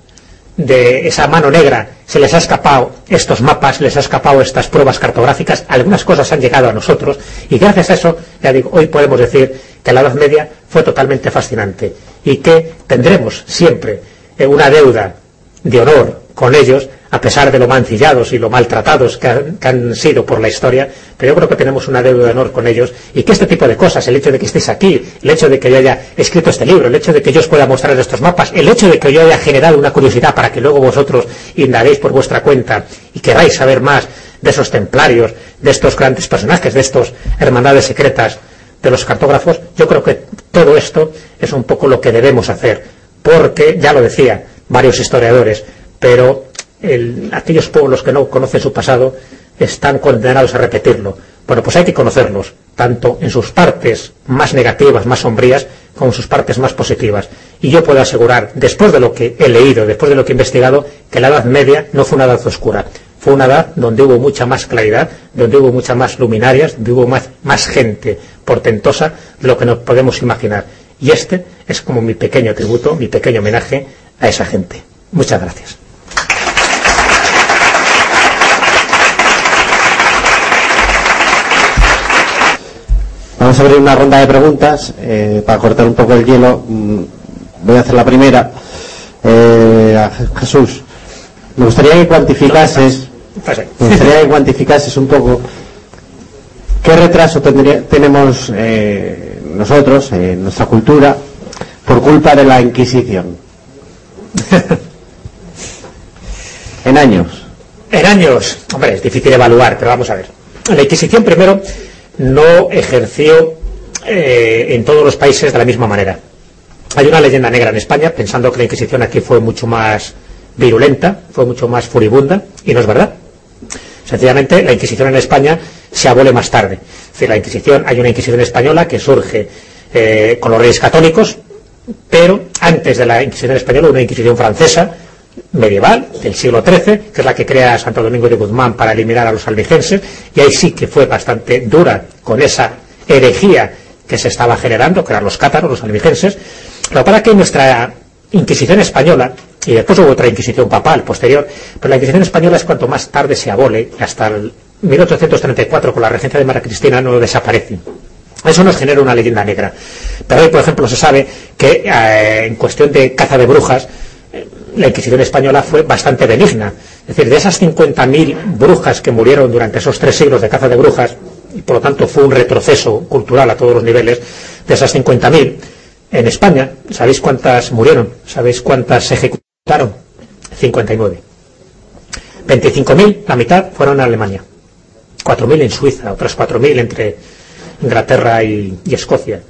de esa mano negra, se les ha escapado estos mapas, les ha escapado estas pruebas cartográficas, algunas cosas han llegado a nosotros y gracias a eso, ya digo, hoy podemos decir que la Edad Media fue totalmente fascinante y que tendremos siempre una deuda de honor con ellos a pesar de lo mancillados y lo maltratados que han, sido por la historia, pero yo creo que tenemos una deuda de honor con ellos y que este tipo de cosas, el hecho de que estéis aquí, el hecho de que yo haya escrito este libro, el hecho de que yo os pueda mostrar estos mapas, el hecho de que yo haya generado una curiosidad para que luego vosotros indaguéis por vuestra cuenta y queráis saber más de esos templarios, de estos grandes personajes, de estos hermandades secretas, de los cartógrafos, yo creo que todo esto es un poco lo que debemos hacer, porque, ya lo decía varios historiadores, pero aquellos pueblos que no conocen su pasado están condenados a repetirlo. Bueno, pues hay que conocerlos, tanto en sus partes más negativas, más sombrías, como en sus partes más positivas. Y yo puedo asegurar, después de lo que he leído, después de lo que he investigado, que la Edad Media no fue una edad oscura. Fue una edad donde hubo mucha más claridad, donde hubo muchas más luminarias, donde hubo más, más gente portentosa de lo que nos podemos imaginar. Y este es como mi pequeño tributo, mi pequeño homenaje a esa gente. Muchas gracias. Vamos a abrir una ronda de preguntas eh, para cortar un poco el hielo. Mm, voy a hacer la primera. Eh, Jesús, me gustaría que cuantificases, me gustaría que cuantificases un poco qué retraso tenemos eh, nosotros en nuestra cultura por culpa de la Inquisición. [LAUGHS] en años. En años, hombre, es difícil evaluar, pero vamos a ver. La Inquisición primero no ejerció eh, en todos los países de la misma manera. Hay una leyenda negra en España, pensando que la Inquisición aquí fue mucho más virulenta, fue mucho más furibunda, y no es verdad. Sencillamente, la Inquisición en España se abole más tarde. La Inquisición, hay una Inquisición española que surge eh, con los reyes católicos, pero antes de la Inquisición española, una Inquisición francesa, medieval del siglo XIII, que es la que crea Santo Domingo de Guzmán para eliminar a los albigenses, y ahí sí que fue bastante dura con esa herejía que se estaba generando, que eran los cátaros, los albigenses. Lo para que nuestra Inquisición española, y después hubo otra Inquisición papal posterior, pero la Inquisición española es cuanto más tarde se abole, hasta el 1834 con la regencia de María Cristina no desaparece. Eso nos genera una leyenda negra. Pero hoy, por ejemplo, se sabe que eh, en cuestión de caza de brujas, la Inquisición española fue bastante benigna. Es decir, de esas 50.000 brujas que murieron durante esos tres siglos de caza de brujas, y por lo tanto fue un retroceso cultural a todos los niveles, de esas 50.000, en España, ¿sabéis cuántas murieron? ¿Sabéis cuántas se ejecutaron? 59. 25.000, la mitad, fueron a Alemania. 4.000 en Suiza, otras 4.000 entre Inglaterra y, Escocia.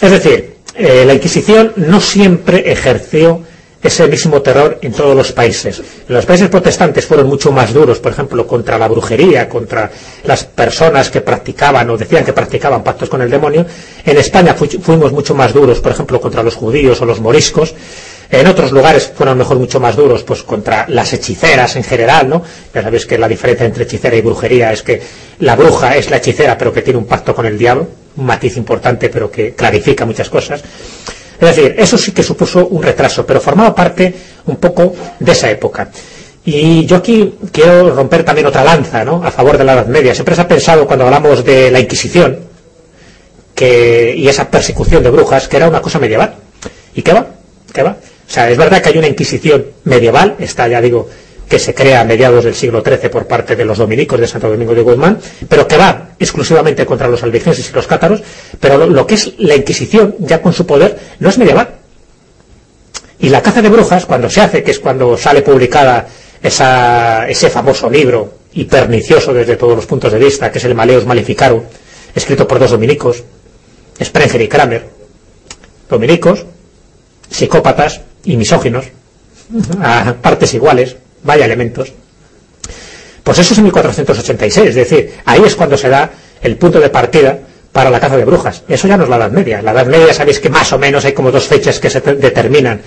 Es decir, eh, la Inquisición no siempre ejerció ese mismo terror en todos los países. Los países protestantes fueron mucho más duros, por ejemplo, contra la brujería, contra las personas que practicaban o decían que practicaban pactos con el demonio. En España fuimos mucho más duros, por ejemplo, contra los judíos o los moriscos. En otros lugares fueron mejor mucho más duros, pues contra las hechiceras en general, ¿no? Ya sabéis que la diferencia entre hechicera y brujería es que la bruja es la hechicera, pero que tiene un pacto con el diablo, un matiz importante, pero que clarifica muchas cosas. Es decir, eso sí que supuso un retraso, pero formaba parte un poco de esa época. Y yo aquí quiero romper también otra lanza, ¿no? A favor de la Edad Media. Siempre se ha pensado cuando hablamos de la Inquisición que, y esa persecución de brujas que era una cosa medieval. ¿Y qué va? ¿Qué va? O sea, es verdad que hay una Inquisición medieval, está ya digo, que se crea a mediados del siglo XIII por parte de los dominicos de Santo Domingo de Guzmán, pero que va exclusivamente contra los albigenses y los cátaros, pero lo, que es la Inquisición, ya con su poder, no es medieval. Y la caza de brujas, cuando se hace, que es cuando sale publicada ese famoso libro, y pernicioso desde todos los puntos de vista, que es el Maleus Maleficarum, escrito por dos dominicos, Sprenger y Kramer, dominicos, psicópatas, y misóginos, a partes iguales, vaya elementos. Pues eso es en 1486, es decir, ahí es cuando se da el punto de partida para la caza de brujas. Eso ya no es la Edad Media. La Edad Media sabéis que más o menos hay como dos fechas que se determinan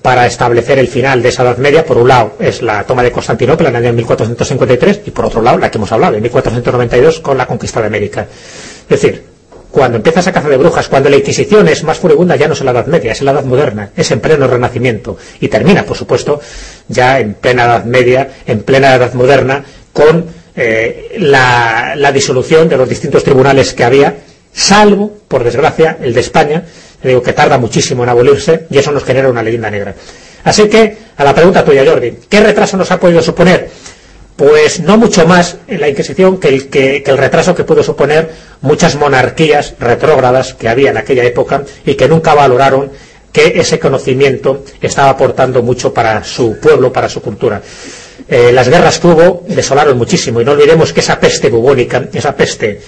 para establecer el final de esa Edad Media. Por un lado es la toma de Constantinopla en el año 1453 y por otro lado la que hemos hablado, en 1492 con la conquista de América. Es decir, cuando empieza esa caza de brujas, cuando la Inquisición es más furibunda, ya no es la Edad Media, es en la Edad Moderna, es en pleno Renacimiento. Y termina, por supuesto, ya en plena Edad Media, en plena Edad Moderna, con eh, la, la, disolución de los distintos tribunales que había, salvo, por desgracia, el de España, digo que tarda muchísimo en abolirse, y eso nos genera una leyenda negra. Así que, a la pregunta tuya, Jordi, ¿qué retraso nos ha podido suponer? Pues no mucho más en la Inquisición que el, que, el retraso que pudo suponer muchas monarquías retrógradas que había en aquella época y que nunca valoraron que ese conocimiento estaba aportando mucho para su pueblo, para su cultura. Eh, las guerras que hubo desolaron muchísimo y no olvidemos que esa peste bubónica, esa peste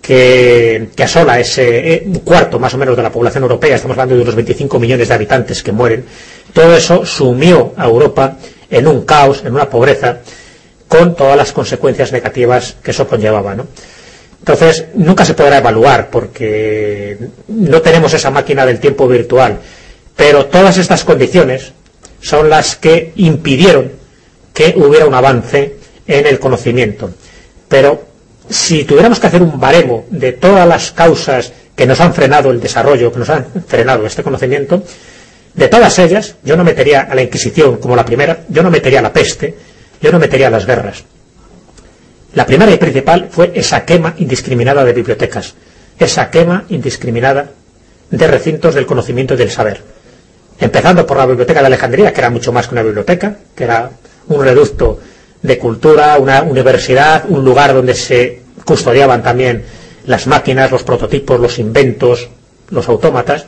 que, que asola ese eh, cuarto más o menos de la población europea, estamos hablando de unos 25 millones de habitantes que mueren, todo eso sumió a Europa en un caos, en una pobreza, con todas las consecuencias negativas que eso conllevaba. ¿no? Entonces, nunca se podrá evaluar porque no tenemos esa máquina del tiempo virtual, pero todas estas condiciones son las que impidieron que hubiera un avance en el conocimiento. Pero si tuviéramos que hacer un baremo de todas las causas que nos han frenado el desarrollo, que nos han frenado este conocimiento, de todas ellas, yo no metería a la Inquisición como la primera, yo no metería a la peste, yo no metería las guerras. La primera y principal fue esa quema indiscriminada de bibliotecas, esa quema indiscriminada de recintos del conocimiento y del saber. Empezando por la Biblioteca de Alejandría, que era mucho más que una biblioteca, que era un reducto de cultura, una universidad, un lugar donde se custodiaban también las máquinas, los prototipos, los inventos, los autómatas.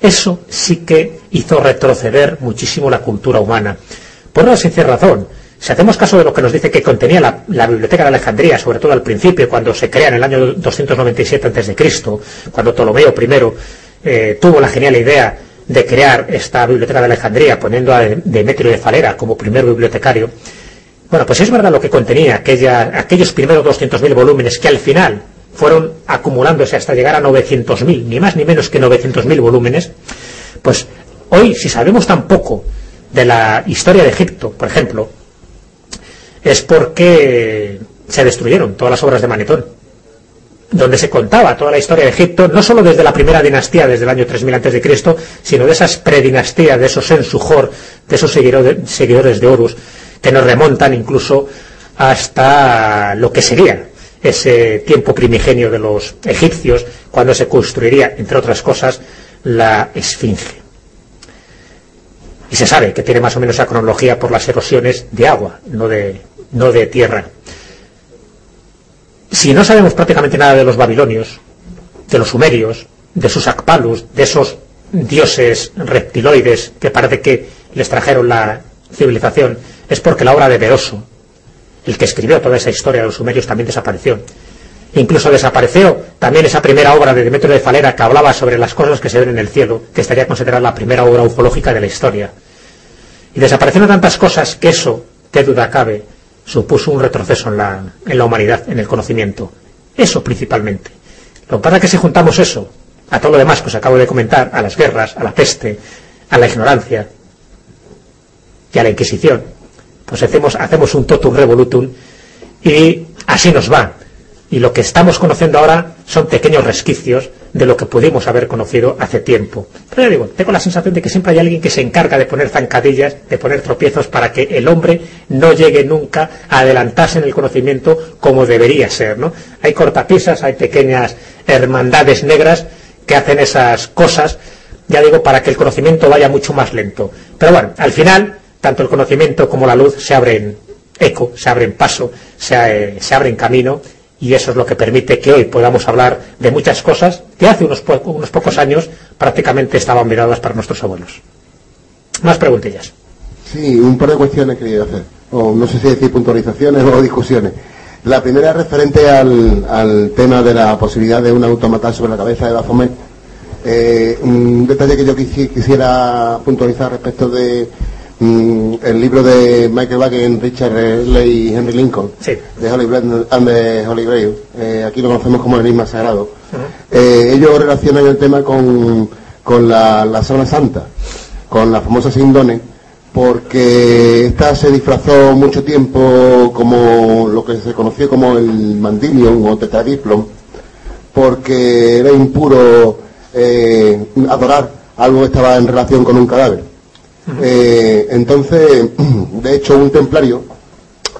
Eso sí que hizo retroceder muchísimo la cultura humana. Por una sencilla razón, si hacemos caso de lo que nos dice que contenía la, Biblioteca de Alejandría, sobre todo al principio, cuando se crea en el año 297 a.C., cuando Ptolomeo I eh, tuvo la genial idea de crear esta Biblioteca de Alejandría, poniendo a Demetrio de Falera como primer bibliotecario, bueno, pues es verdad lo que contenía aquellos primeros 200.000 volúmenes que al final fueron acumulándose hasta llegar a 900.000, ni más ni menos que 900.000 volúmenes, pues hoy, si sabemos tan poco de la historia de Egipto, por ejemplo, es porque se destruyeron todas las obras de Manetón, donde se contaba toda la historia de Egipto, no solo desde la primera dinastía, desde el año 3000 a.C., sino de esas predinastías, de esos ensujor, de esos seguidores de Horus, que nos remontan incluso hasta lo que sería ese tiempo primigenio de los egipcios, cuando se construiría, entre otras cosas, la Esfinge. Y se sabe que tiene más o menos esa cronología por las erosiones de agua, no de, no de tierra. Si no sabemos prácticamente nada de los babilonios, de los sumerios, de sus Akpalus, de esos dioses reptiloides que parece que les trajeron la civilización, es porque la obra de Beroso, el que escribió toda esa historia de los sumerios también desapareció. Incluso desapareció también esa primera obra de Demetrio de Falera que hablaba sobre las cosas que se ven en el cielo, que estaría considerada la primera obra ufológica de la historia. Y desaparecieron tantas cosas que eso, qué duda cabe, supuso un retroceso en la, en la humanidad, en el conocimiento. Eso principalmente. Lo que pasa es que si juntamos eso a todo lo demás que os acabo de comentar, a las guerras, a la peste, a la ignorancia y a la Inquisición, pues hacemos, hacemos un totum revolutum y así nos va. Y lo que estamos conociendo ahora son pequeños resquicios de lo que pudimos haber conocido hace tiempo. Pero ya digo, tengo la sensación de que siempre hay alguien que se encarga de poner zancadillas, de poner tropiezos para que el hombre no llegue nunca a adelantarse en el conocimiento como debería ser. ¿no? Hay cortapisas, hay pequeñas hermandades negras que hacen esas cosas, ya digo, para que el conocimiento vaya mucho más lento. Pero bueno, al final tanto el conocimiento como la luz se abren eco, se abren paso, se, eh, se abren camino y eso es lo que permite que hoy podamos hablar de muchas cosas que hace unos, unos pocos años prácticamente estaban miradas para nuestros abuelos. Más preguntillas. Sí, un par de cuestiones quería hacer, o no sé si decir puntualizaciones [LAUGHS] o discusiones. La primera referente al, tema de la posibilidad de un automata sobre la cabeza de Baphomet. Eh, un detalle que yo quisiera puntualizar respecto de Mm, el libro de Michael Wagen, Richard Lee y Henry Lincoln, de Holy and the Holy Grail, eh, aquí lo conocemos como el enigma sagrado, eh, ellos relacionan el tema con, la, la Santa, con la famosa Sindone, porque esta se disfrazó mucho tiempo como lo que se conoció como el Mandilion o Tetradiplom, porque era impuro eh, adorar algo que estaba en relación con un cadáver. Eh, entonces, [CLEARS THROAT] de hecho, un templario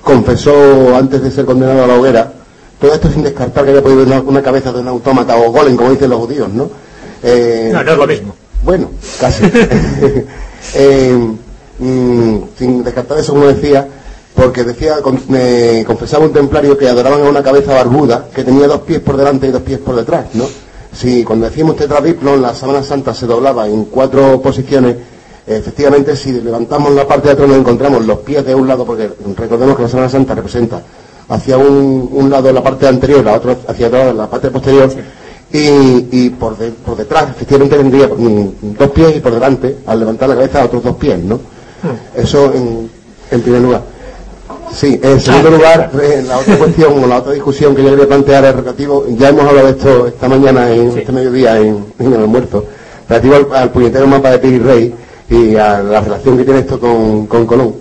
confesó antes de ser condenado a la hoguera, todo esto sin descartar que haya podido ver una, cabeza de un autómata o golem, como dicen los judíos, ¿no? Eh, no, no es lo mismo. Bueno, casi. [LAUGHS] [LAUGHS] Eh, mm, sin descartar eso, como decía, porque decía, me confesaba un templario que adoraban a una cabeza barbuda que tenía dos pies por delante y dos pies por detrás, ¿no? Si cuando decimos tetradiplon, la sábana santa se doblaba en cuatro posiciones, Efectivamente, si levantamos la parte de atrás nos encontramos los pies de un lado, porque recordemos que la Semana Santa representa hacia un, lado la parte anterior, la otra hacia la parte posterior, y, por, por, detrás efectivamente tendría dos pies y por delante, al levantar la cabeza, otros dos pies, ¿no? Hmm. Eso en, primer lugar. Sí, en segundo lugar, eh, la otra cuestión o la otra discusión que yo quería plantear es relativo, ya hemos hablado de esto esta mañana, en este mediodía, en, el almuerzo, relativo al, puñetero mapa de Piri Rey, y a la relación que tiene esto con, Colón.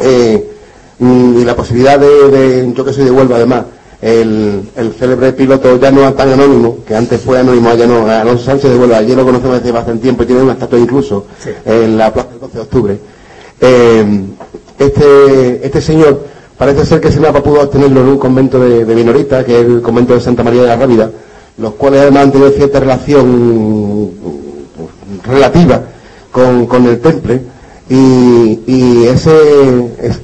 Eh, y la posibilidad de, yo que soy de Huelva además, el, célebre piloto ya no tan anónimo, que antes fue anónimo, ya no, Alonso Sánchez de Huelva, ya lo conocemos desde bastante tiempo y tiene una estatua incluso en la plaza del 12 de octubre. Eh, este, este señor parece ser que ese mapa pudo obtenerlo en un convento de, de Minorita, que es el convento de Santa María de la Rábida, los cuales además han tenido cierta relación relativa con, el temple. Y, ese,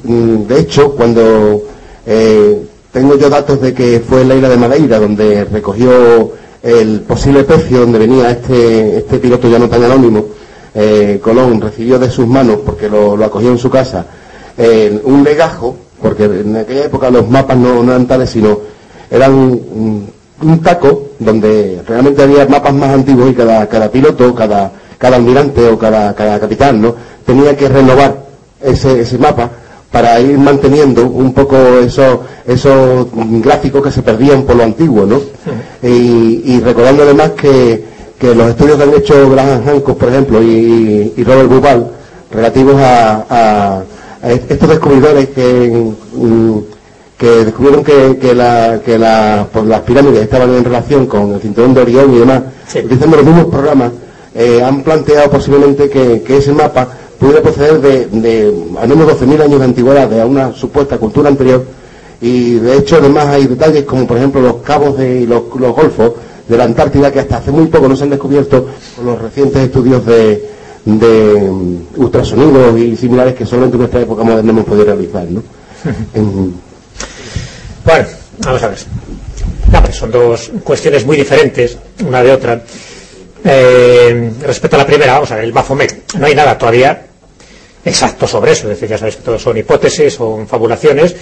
mm, de hecho, cuando eh, tengo yo datos de que fue en la isla de Madeira donde recogió el posible precio donde venía este, este piloto ya no tan anónimo, eh, Colón recibió de sus manos, porque lo, acogió en su casa, un legajo, porque en aquella época los mapas no, eran tales, sino eran un, taco donde realmente había mapas más antiguos y cada, cada piloto, cada, cada almirante o cada, capitán, ¿no? Tenía que renovar ese, mapa para ir manteniendo un poco esos, esos gráficos que se perdían por lo antiguo, ¿no? Y, recordando además que, los estudios que han hecho Graham Hancock, por ejemplo, y, Robert Bubal, relativos a, estos descubridores que, mm, que descubrieron que, la, que pues las pirámides estaban en relación con el cinturón de Orión y demás, utilizando los mismos programas, eh, han planteado posiblemente que, ese mapa pudiera proceder de, de al menos 12.000 años de antigüedad, de una supuesta cultura anterior, y de hecho además hay detalles como por ejemplo los cabos y los, golfos de la Antártida que hasta hace muy poco no se han descubierto con los recientes estudios de, de mm, ultrasonidos y similares que solamente en nuestra época moderna hemos podido realizar. ¿no? [LAUGHS] Bueno, vamos a ver. Pues son dos cuestiones muy diferentes una de otra. Eh, respecto a la primera, vamos a ver, el Baphomet. No hay nada todavía exacto sobre eso. Es decir, ya sabéis que todo son hipótesis, son fabulaciones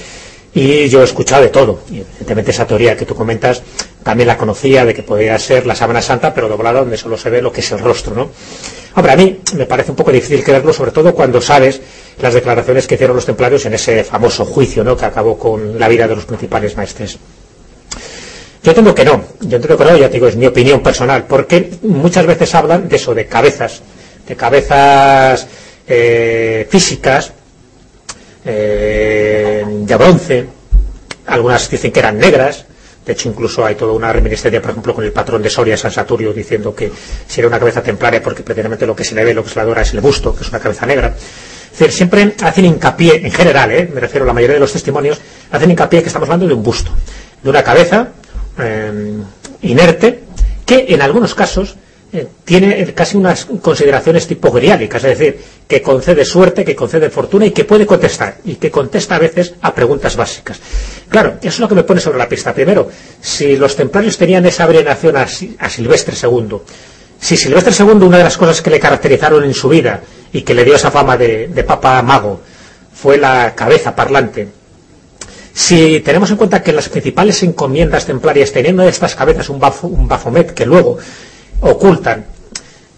y yo he escuchado de todo. Y evidentemente esa teoría que tú comentas también la conocía de que podría ser la sábana santa, pero doblada donde solo se ve lo que es el rostro, ¿no? Hombre, a mí me parece un poco difícil creerlo, sobre todo cuando sabes las declaraciones que hicieron los templarios en ese famoso juicio, ¿no? Que acabó con la vida de los principales maestres. Yo entiendo que no, yo entiendo que no, ya te digo, es mi opinión personal, porque muchas veces hablan de eso, de cabezas, de cabezas eh, físicas, eh, de bronce, algunas dicen que eran negras, de hecho incluso hay toda una reminiscencia, por ejemplo, con el patrón de Soria San Saturio diciendo que si era una cabeza templaria porque precisamente lo que se le ve, lo que se le adora es el busto, que es una cabeza negra. Es decir, siempre hacen hincapié, en general, eh, me refiero a la mayoría de los testimonios, hacen hincapié que estamos hablando de un busto, de una cabeza eh, inerte, que en algunos casos eh, tiene casi unas consideraciones tipo griálicas, es decir, que concede suerte, que concede fortuna y que puede contestar, y que contesta a veces a preguntas básicas. Claro, eso es lo que me pone sobre la pista. Primero, si los templarios tenían esa veneración a, Silvestre II, si Silvestre II, una de las cosas que le caracterizaron en su vida y que le dio esa fama de, papa mago, fue la cabeza parlante, si tenemos en cuenta que las principales encomiendas templarias de estas cabezas un, un bafomet que luego ocultan.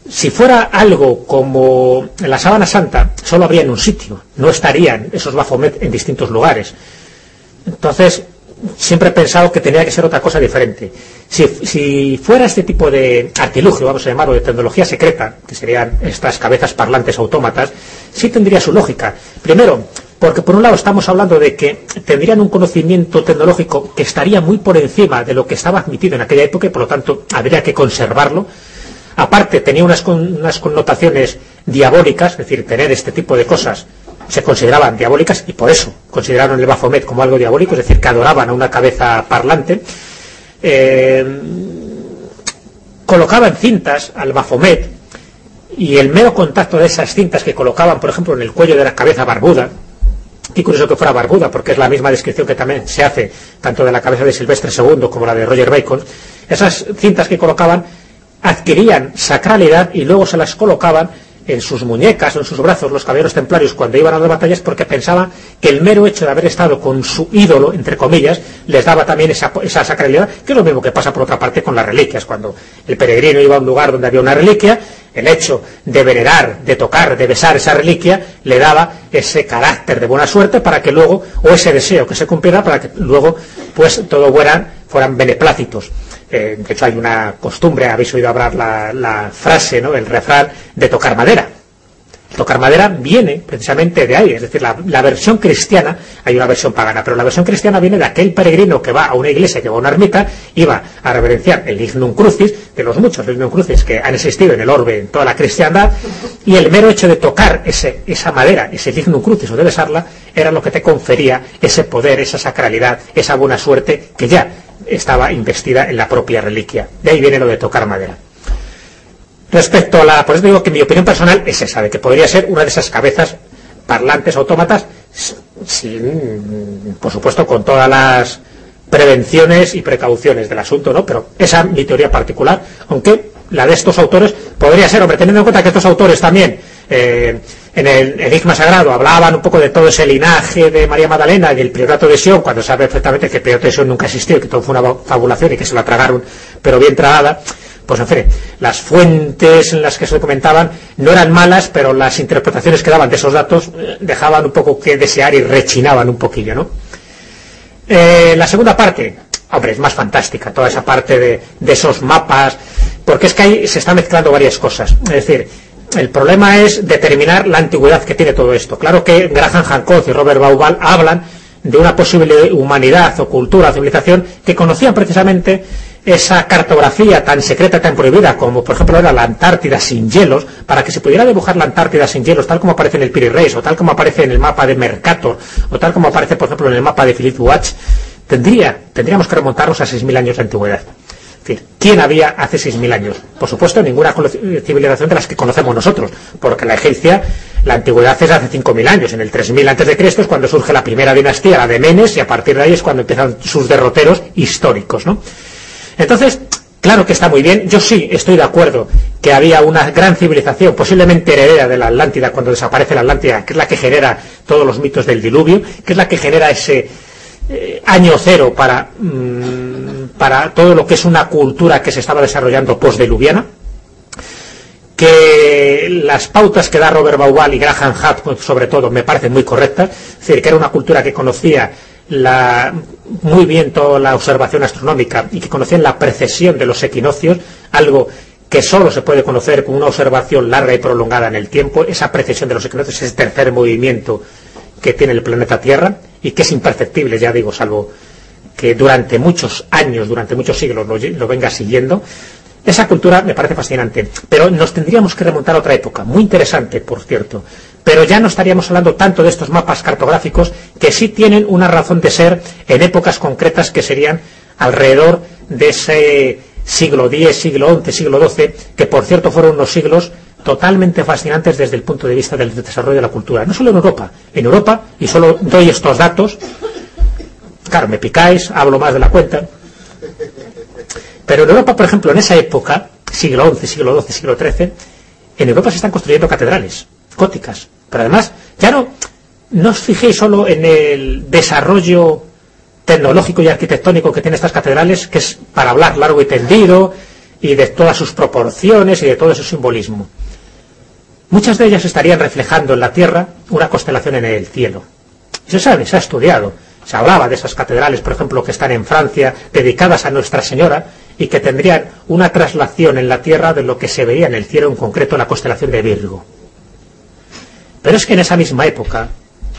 Si fuera algo como la sábana santa, solo habría en un sitio, no estarían esos Baphomet en distintos lugares. Entonces, siempre he pensado que tenía que ser otra cosa diferente. Si, si, fuera este tipo de artilugio, vamos a llamarlo, de tecnología secreta, que serían estas cabezas parlantes autómatas, sí tendría su lógica. Primero, porque por un lado estamos hablando de que tendrían un conocimiento tecnológico que estaría muy por encima de lo que estaba admitido en aquella época y por lo tanto habría que conservarlo. Aparte tenía unas, unas connotaciones diabólicas, es decir, tener este tipo de cosas se consideraban diabólicas y por eso consideraron el Baphomet como algo diabólico, es decir, que adoraban a una cabeza parlante. Eh, colocaban cintas al Baphomet y el mero contacto de esas cintas que colocaban, por ejemplo, en el cuello de la cabeza barbuda, Qué curioso que fuera barbuda, porque es la misma descripción que también se hace tanto de la cabeza de Silvestre II como la de Roger Bacon. Esas cintas que colocaban adquirían sacralidad y luego se las colocaban en sus muñecas o en sus brazos los caballeros templarios cuando iban a las batallas porque pensaban que el mero hecho de haber estado con su ídolo, entre comillas, les daba también esa, esa sacralidad, que es lo mismo que pasa por otra parte con las reliquias. Cuando el peregrino iba a un lugar donde había una reliquia, el hecho de venerar, de tocar, de besar esa reliquia, le daba ese carácter de buena suerte para que luego, o ese deseo que se cumpliera para que luego, pues todo fueran, fueran beneplácitos. Eh, de hecho hay una costumbre, habéis oído hablar la, frase, ¿no? el refrán de tocar madera. Tocar madera viene precisamente de ahí, es decir, la, versión cristiana, hay una versión pagana, pero la versión cristiana viene de aquel peregrino que va a una iglesia, que va a una ermita, iba a reverenciar el lignum crucis, de los muchos lignum crucis que han existido en el orbe, en toda la cristiandad, y el mero hecho de tocar ese, esa madera, ese lignum crucis o de besarla, era lo que te confería ese poder, esa sacralidad, esa buena suerte que ya estaba investida en la propia reliquia. De ahí viene lo de tocar madera. Respecto a la, por eso digo que mi opinión personal es esa, de que podría ser una de esas cabezas parlantes autómatas, por supuesto, con todas las prevenciones y precauciones del asunto, ¿no? Pero esa es mi teoría particular, aunque la de estos autores podría ser, hombre, teniendo en cuenta que estos autores también eh, en el Enigma Sagrado hablaban un poco de todo ese linaje de María Magdalena y del priorato de Sion, cuando sabe perfectamente que el priorato de Sion nunca existió, que todo fue una fabulación y que se la tragaron, pero bien tragada, pues en fin, las fuentes en las que se comentaban no eran malas, pero las interpretaciones que daban de esos datos eh, dejaban un poco que desear y rechinaban un poquillo, ¿no? Eh, la segunda parte, hombre, es más fantástica, toda esa parte de, esos mapas, porque es que ahí se están mezclando varias cosas. Es decir, el problema es determinar la antigüedad que tiene todo esto. Claro que Graham Hancock y Robert Bauval hablan de una posible humanidad o cultura o civilización que conocían precisamente esa cartografía tan secreta, tan prohibida, como por ejemplo era la Antártida sin hielos, para que se pudiera dibujar la Antártida sin hielos, tal como aparece en el Piri Reis, o tal como aparece en el mapa de Mercator, o tal como aparece, por ejemplo, en el mapa de Philip Watch, tendría, tendríamos que remontarnos a 6.000 años de antigüedad. Es decir, ¿quién había hace 6.000 años? Por supuesto, ninguna civilización de las que conocemos nosotros, porque la egipcia, la antigüedad es hace 5.000 años. En el 3.000 antes de Cristo es cuando surge la primera dinastía, la de Menes, y a partir de ahí es cuando empiezan sus derroteros históricos, ¿no? Entonces, claro que está muy bien. Yo sí estoy de acuerdo que había una gran civilización, posiblemente heredera de la Atlántida, cuando desaparece la Atlántida, que es la que genera todos los mitos del diluvio, que es la que genera ese eh, año cero para, mm, para todo lo que es una cultura que se estaba desarrollando postdiluviana que las pautas que da Robert Bauval y Graham Hutt, sobre todo, me parecen muy correctas, es decir, que era una cultura que conocía la, muy bien toda la observación astronómica y que conocían la precesión de los equinoccios, algo que solo se puede conocer con una observación larga y prolongada en el tiempo, esa precesión de los equinoccios, ese tercer movimiento que tiene el planeta Tierra y que es imperceptible, ya digo, salvo que durante muchos años, durante muchos siglos lo, lo venga siguiendo, esa cultura me parece fascinante, pero nos tendríamos que remontar a otra época, muy interesante, por cierto, pero ya no estaríamos hablando tanto de estos mapas cartográficos que sí tienen una razón de ser en épocas concretas que serían alrededor de ese siglo X, siglo XI, siglo XII, que por cierto fueron unos siglos totalmente fascinantes desde el punto de vista del desarrollo de la cultura. No solo en Europa, en Europa, y solo doy estos datos, claro, me picáis, hablo más de la cuenta, pero en Europa, por ejemplo, en esa época, siglo XI, siglo XII, siglo XIII, en Europa se están construyendo catedrales góticas. Pero además, ya no, os fijéis solo en el desarrollo tecnológico y arquitectónico que tienen estas catedrales, que es para hablar largo y tendido, y de todas sus proporciones y de todo su simbolismo. Muchas de ellas estarían reflejando en la tierra una constelación en el cielo. Se sabe, se ha estudiado. Se hablaba de esas catedrales, por ejemplo, que están en Francia, dedicadas a Nuestra Señora, y que tendrían una traslación en la tierra de lo que se veía en el cielo, en concreto la constelación de Virgo. Pero es que en esa misma época,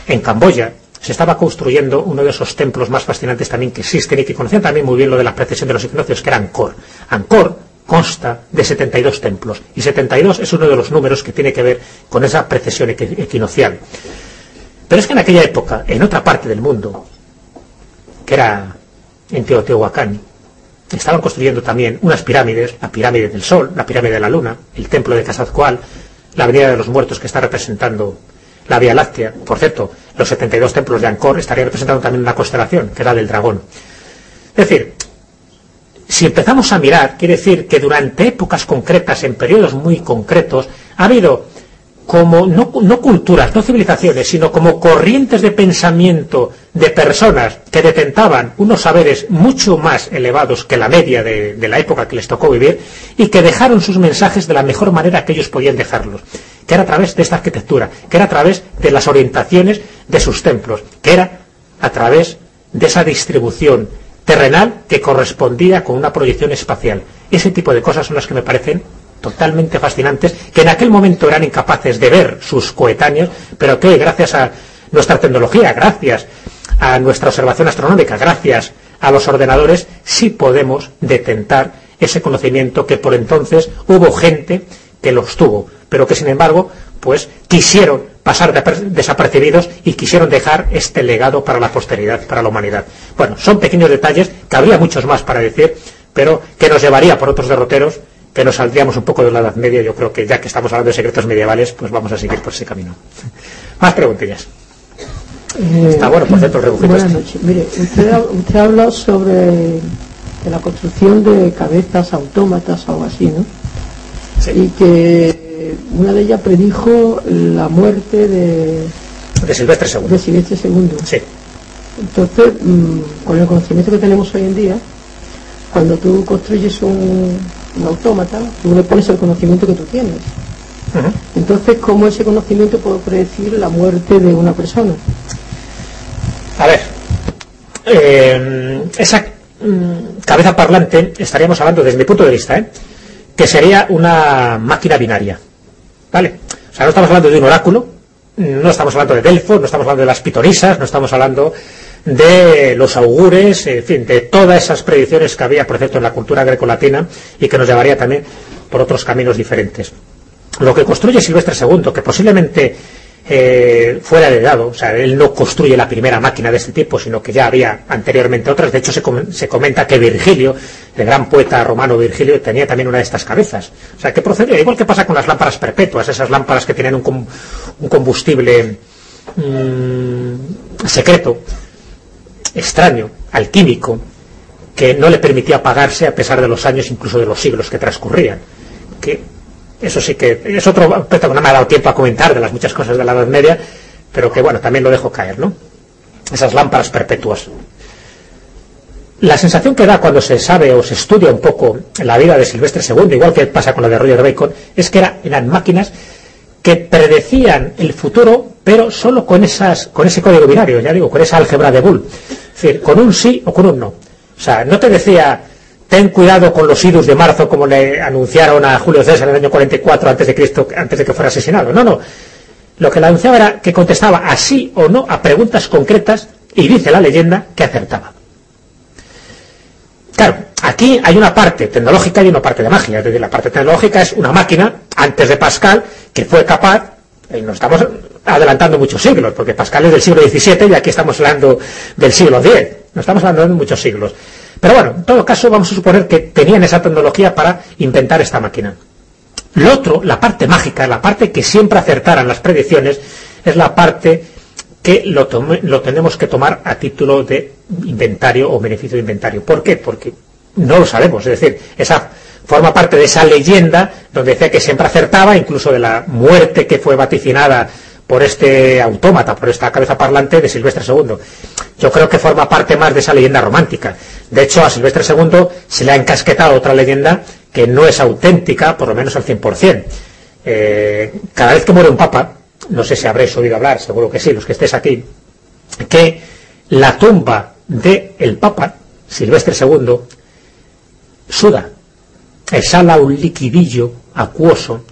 en Camboya, se estaba construyendo uno de esos templos más fascinantes también que existen y que conocían también muy bien lo de la precesión de los equinoccios, que era Angkor. Angkor consta de 72 templos y 72 es uno de los números que tiene que ver con esa precesión equinocial. Pero es que en aquella época, en otra parte del mundo, que era en Teotihuacán, estaban construyendo también unas pirámides, la pirámide del Sol, la pirámide de la Luna, el templo de Quetzalcóatl, la Avenida de los Muertos que está representando la Vía Láctea. Por cierto, los 72 templos de Angkor estarían representando también una constelación, que era del dragón. Es decir, si empezamos a mirar, quiere decir que durante épocas concretas, en periodos muy concretos, ha habido como no, no, culturas, no civilizaciones, sino como corrientes de pensamiento de personas que detentaban unos saberes mucho más elevados que la media de, de, la época que les tocó vivir y que dejaron sus mensajes de la mejor manera que ellos podían dejarlos, que era a través de esta arquitectura, que era a través de las orientaciones de sus templos, que era a través de esa distribución terrenal que correspondía con una proyección espacial. Ese tipo de cosas son las que me parecen totalmente fascinantes, que en aquel momento eran incapaces de ver sus coetáneos, pero que gracias a nuestra tecnología, gracias a nuestra observación astronómica, gracias a los ordenadores, sí podemos detentar ese conocimiento que por entonces hubo gente que los tuvo, pero que sin embargo, pues quisieron pasar desapercibidos y quisieron dejar este legado para la posteridad, para la humanidad. Bueno, son pequeños detalles, que habría muchos más para decir, pero que nos llevaría por otros derroteros que nos saldríamos un poco de la Edad Media. Yo creo que ya que estamos hablando de secretos medievales, pues vamos a seguir por ese camino. [LAUGHS] Más preguntillas. Eh, Está bueno, por cierto, el Buenas este. noches. Mire, usted, usted habla sobre la construcción de cabezas autómatas o algo así, ¿no? Sí. Y que una de ellas predijo la muerte de... De Silvestre II. De Silvestre II. Sí. Entonces, mmm, con el conocimiento que tenemos hoy en día, cuando tú construyes un, un autómata, tú le pones el conocimiento que tú tienes. Uh -huh. Entonces, ¿cómo ese conocimiento puede predecir la muerte de una persona? A ver, eh, esa mm, cabeza parlante, estaríamos hablando desde mi punto de vista, ¿eh? que sería una máquina binaria. ¿Vale? O sea, no estamos hablando de un oráculo, no estamos hablando de Delfos, no estamos hablando de las pitonisas, no estamos hablando de los augures, en fin, de todas esas predicciones que había, por cierto, en la cultura grecolatina y que nos llevaría también por otros caminos diferentes. Lo que construye Silvestre II, que posiblemente eh, fuera heredado, o sea, él no construye la primera máquina de este tipo, sino que ya había anteriormente otras. De hecho, se, comenta que Virgilio, el gran poeta romano Virgilio, tenía también una de estas cabezas. O sea, que procedía, igual que pasa con las lámparas perpetuas, esas lámparas que tienen un, combustible mmm, secreto, extraño, alquímico, que no le permitía apagarse a pesar de los años, incluso de los siglos que transcurrían. Que eso sí que es otro aspecto que no me ha dado tiempo a comentar de las muchas cosas de la Edad Media, pero que bueno, también lo dejo caer, ¿no? Esas lámparas perpetuas. La sensación que da cuando se sabe o se estudia un poco la vida de Silvestre II, igual que pasa con la de Roger Bacon, es que eran máquinas que predecían el futuro, pero solo con, esas, con ese código binario, ya digo, con esa álgebra de Bull. Es decir, con un sí o con un no. O sea, no te decía, ten cuidado con los idus de marzo, como le anunciaron a Julio César en el año 44 antes de Cristo, antes de que fuera asesinado. No, no. Lo que le anunciaba era que contestaba así o no a preguntas concretas y dice la leyenda que acertaba. Claro, aquí hay una parte tecnológica y una parte de magia. Es decir, la parte tecnológica es una máquina, antes de Pascal, que fue capaz, y nos estamos adelantando muchos siglos, porque Pascal es del siglo XVII y aquí estamos hablando del siglo X. No estamos hablando de muchos siglos. Pero bueno, en todo caso vamos a suponer que tenían esa tecnología para inventar esta máquina. Lo otro, la parte mágica, la parte que siempre acertaran las predicciones, es la parte que lo, tome, lo tenemos que tomar a título de inventario o beneficio de inventario. ¿Por qué? Porque no lo sabemos. Es decir, esa forma parte de esa leyenda donde decía que siempre acertaba, incluso de la muerte que fue vaticinada por este autómata, por esta cabeza parlante de Silvestre II. Yo creo que forma parte más de esa leyenda romántica. De hecho, a Silvestre II se le ha encasquetado otra leyenda que no es auténtica, por lo menos al 100%. Eh, cada vez que muere un papa, no sé si habréis oído hablar, seguro que sí, los que estéis aquí, que la tumba del el papa, Silvestre II, suda, exhala un liquidillo acuoso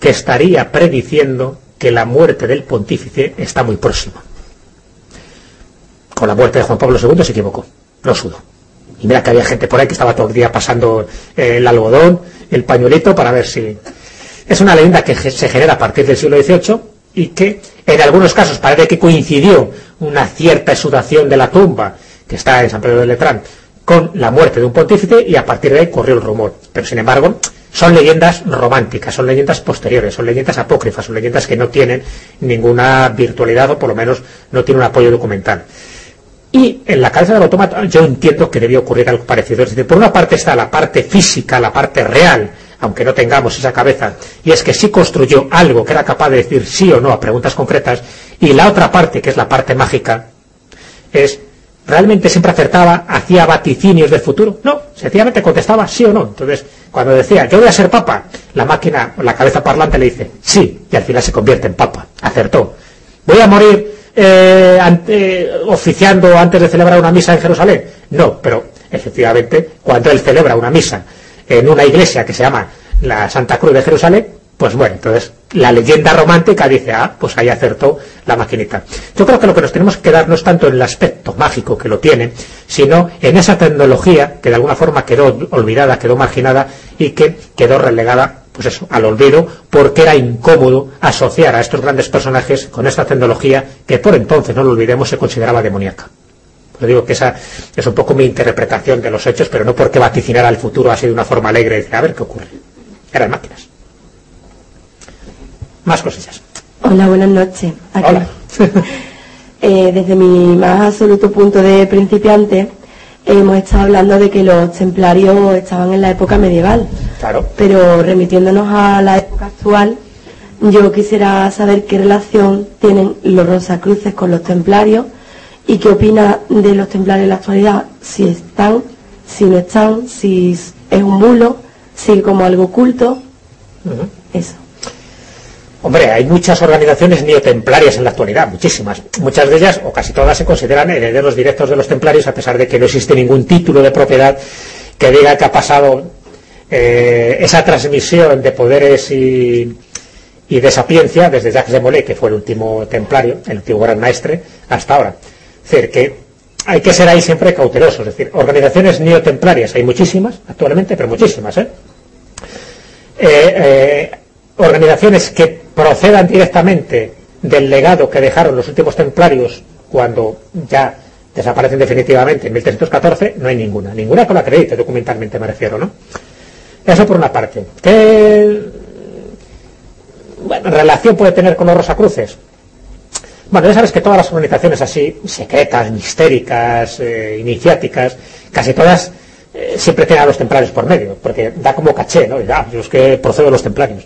que estaría prediciendo que la muerte del pontífice está muy próxima. Con la muerte de Juan Pablo II se equivocó, no sudó. Y mira que había gente por ahí que estaba todo el día pasando eh, el algodón, el pañuelito, para ver si... Es una leyenda que se genera a partir del siglo XVIII y que en algunos casos parece que coincidió una cierta exudación de la tumba que está en San Pedro de Letrán con la muerte de un pontífice y a partir de ahí corrió el rumor. Pero sin embargo, son leyendas románticas, son leyendas posteriores, son leyendas apócrifas, son leyendas que no tienen ninguna virtualidad o por lo menos no tienen un apoyo documental. Y en la cabeza del autómata yo entiendo que debió ocurrir algo parecido. Es decir, por una parte está la parte física, la parte real, aunque no tengamos esa cabeza, y es que sí construyó algo que era capaz de decir sí o no a preguntas concretas, y la otra parte, que es la parte mágica, es realmente siempre acertaba, hacía vaticinios del futuro. No, sencillamente contestaba sí o no. Entonces, cuando decía, yo voy a ser papa, la máquina, la cabeza parlante le dice, sí, y al final se convierte en papa. Acertó. Voy a morir eh, ante, oficiando antes de celebrar una misa en Jerusalén. No, pero efectivamente, cuando él celebra una misa en una iglesia que se llama la Santa Cruz de Jerusalén, pues bueno, entonces la leyenda romántica dice, ah, pues ahí acertó la maquinita. Yo creo que lo que nos tenemos que dar no es tanto en el aspecto mágico que lo tiene, sino en esa tecnología que de alguna forma quedó olvidada, quedó marginada y que quedó relegada, pues eso, al olvido, porque era incómodo asociar a estos grandes personajes con esta tecnología que por entonces, no lo olvidemos, se consideraba demoníaca. Lo digo que esa es un poco mi interpretación de los hechos, pero no porque vaticinar el futuro así de una forma alegre y decir, a ver qué ocurre. Eran máquinas. Más cosillas. Hola, buenas noches. Hola. [LAUGHS] eh, desde mi más absoluto punto de principiante, hemos estado hablando de que los templarios estaban en la época medieval. Claro. Pero remitiéndonos a la época actual, yo quisiera saber qué relación tienen los Rosacruces con los templarios y qué opina de los templarios en la actualidad, si están, si no están, si es un bulo, si como algo oculto. Eso. Hombre, hay muchas organizaciones neotemplarias en la actualidad, muchísimas. Muchas de ellas, o casi todas, se consideran herederos directos de los templarios, a pesar de que no existe ningún título de propiedad que diga que ha pasado eh, esa transmisión de poderes y, y de sapiencia desde Jacques de Molay, que fue el último templario, el último gran maestre, hasta ahora. Es decir, que hay que ser ahí siempre cautelosos. Es decir, organizaciones neotemplarias hay muchísimas actualmente, pero muchísimas. ¿eh? Eh, eh, organizaciones que procedan directamente del legado que dejaron los últimos templarios cuando ya desaparecen definitivamente en 1314, no hay ninguna. Ninguna que lo acredite documentalmente, me refiero, ¿no? Eso por una parte. ¿Qué relación puede tener con los Rosacruces? Bueno, ya sabes que todas las organizaciones así, secretas, mistéricas, eh, iniciáticas, casi todas eh, siempre tienen a los templarios por medio, porque da como caché, ¿no? ya, yo es que procedo de los templarios.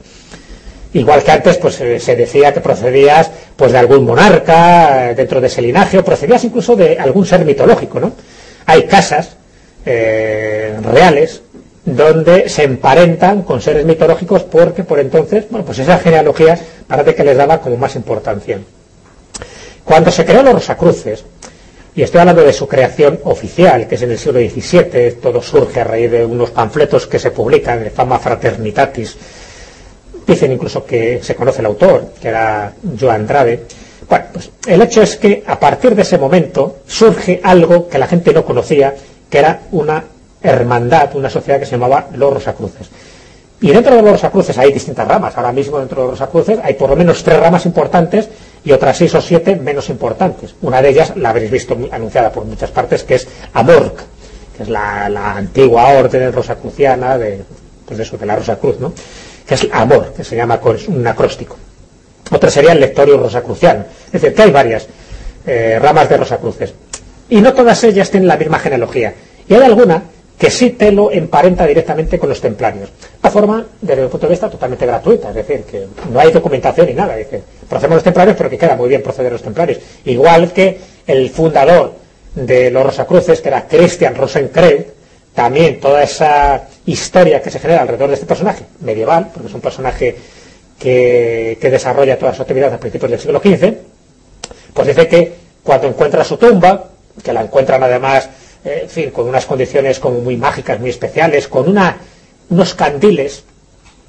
Igual que antes, pues eh, se decía que procedías pues de algún monarca dentro de ese linaje, o procedías incluso de algún ser mitológico, ¿no? Hay casas reales donde se emparentan con seres mitológicos porque por entonces, bueno, pues esa genealogía parece que les daba como más importancia. Cuando se creó los Rosacruces, y estoy hablando de su creación oficial, que es en el siglo XVII, todo surge a raíz de unos panfletos que se publican de fama fraternitatis, dicen incluso que se conoce el autor, que era Joan Andrade. Bueno, pues el hecho es que a partir de ese momento surge algo que la gente no conocía, que era una hermandad, una sociedad que se llamaba los Rosacruces. Y dentro de los Rosacruces hay distintas ramas. Ahora mismo dentro de los Rosacruces hay por lo menos tres ramas importantes y otras seis o siete menos importantes. Una de ellas la habréis visto anunciada por muchas partes, que es Amorc, que es la, antigua orden rosacruciana de, pues eso, de la Rosacruz, ¿no? Que es Amor, que se llama un acróstico. Otra sería el lectorio rosacruciano. Es decir, que hay varias eh, ramas de Rosacruces. Y no todas ellas tienen la misma genealogía. Y hay alguna que sí te lo emparenta directamente con los templarios. La forma, desde el punto de vista, totalmente gratuita, es decir, que no hay documentación ni nada. Dice, procedemos los templarios, pero que queda muy bien proceder los templarios. Igual que el fundador de los Rosacruces, que era Christian Rosenkreuz, también toda esa historia que se genera alrededor de este personaje, medieval, porque es un personaje que, desarrolla toda su actividad a principios del siglo XV, pues dice que cuando encuentra su tumba, que la encuentran además eh, fin, con unas condiciones como muy mágicas, muy especiales, con unos candiles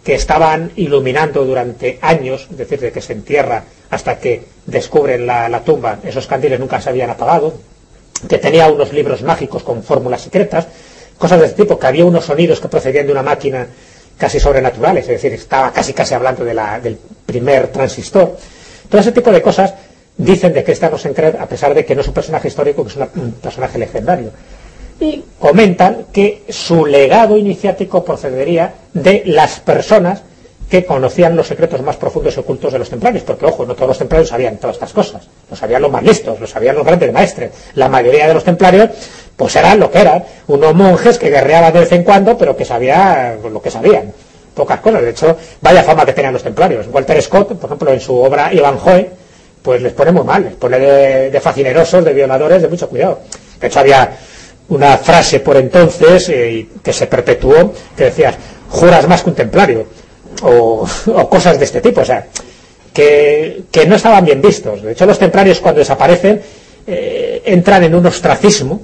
que estaban iluminando durante años, es decir, de que se entierra hasta que descubren la, tumba, esos candiles nunca se habían apagado, que tenía unos libros mágicos con fórmulas secretas, cosas de este tipo, que había unos sonidos que procedían de una máquina casi sobrenaturales, es decir, estaba casi casi hablando de la, del primer transistor. Todo ese tipo de cosas dicen de se cree, a pesar de que no es un personaje histórico, que es un personaje legendario. Y comentan que su legado iniciático procedería de las personas que conocían los secretos más profundos y ocultos de los templarios, porque ojo, no todos los templarios sabían todas estas cosas, lo sabían los más listos, lo sabían los grandes maestres. La mayoría de los templarios, pues eran lo que eran, unos monjes que guerreaban de vez en cuando, pero que sabían lo que sabían, pocas cosas. De hecho, vaya fama que tenían los templarios. Walter Scott, por ejemplo, en su obra Ivanhoe, pues les pone muy mal, les pone de, facinerosos, de violadores, de mucho cuidado. De hecho, había una frase por entonces eh, que se perpetuó que decía, juras más que un templario, o, cosas de este tipo, o sea, que, no estaban bien vistos. De hecho, los templarios cuando desaparecen eh, entran en un ostracismo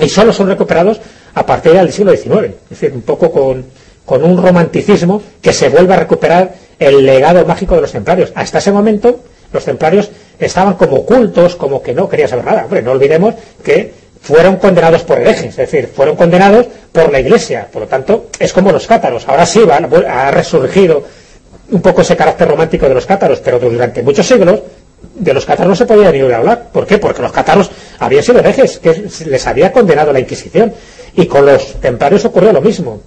y solo son recuperados a partir del siglo XIX, es decir, un poco con, con un romanticismo que se vuelve a recuperar el legado mágico de los templarios. Hasta ese momento los templarios estaban como ocultos, como que no querían saber nada. Hombre, no olvidemos que fueron condenados por herejes, es decir, fueron condenados por la Iglesia. Por lo tanto, es como los cátaros. Ahora sí van, ha resurgido un poco ese carácter romántico de los cátaros, pero durante muchos siglos de los cátaros no se podía ni hablar. ¿Por qué? Porque los cátaros habían sido herejes, que les había condenado la Inquisición. Y con los templarios ocurrió lo mismo.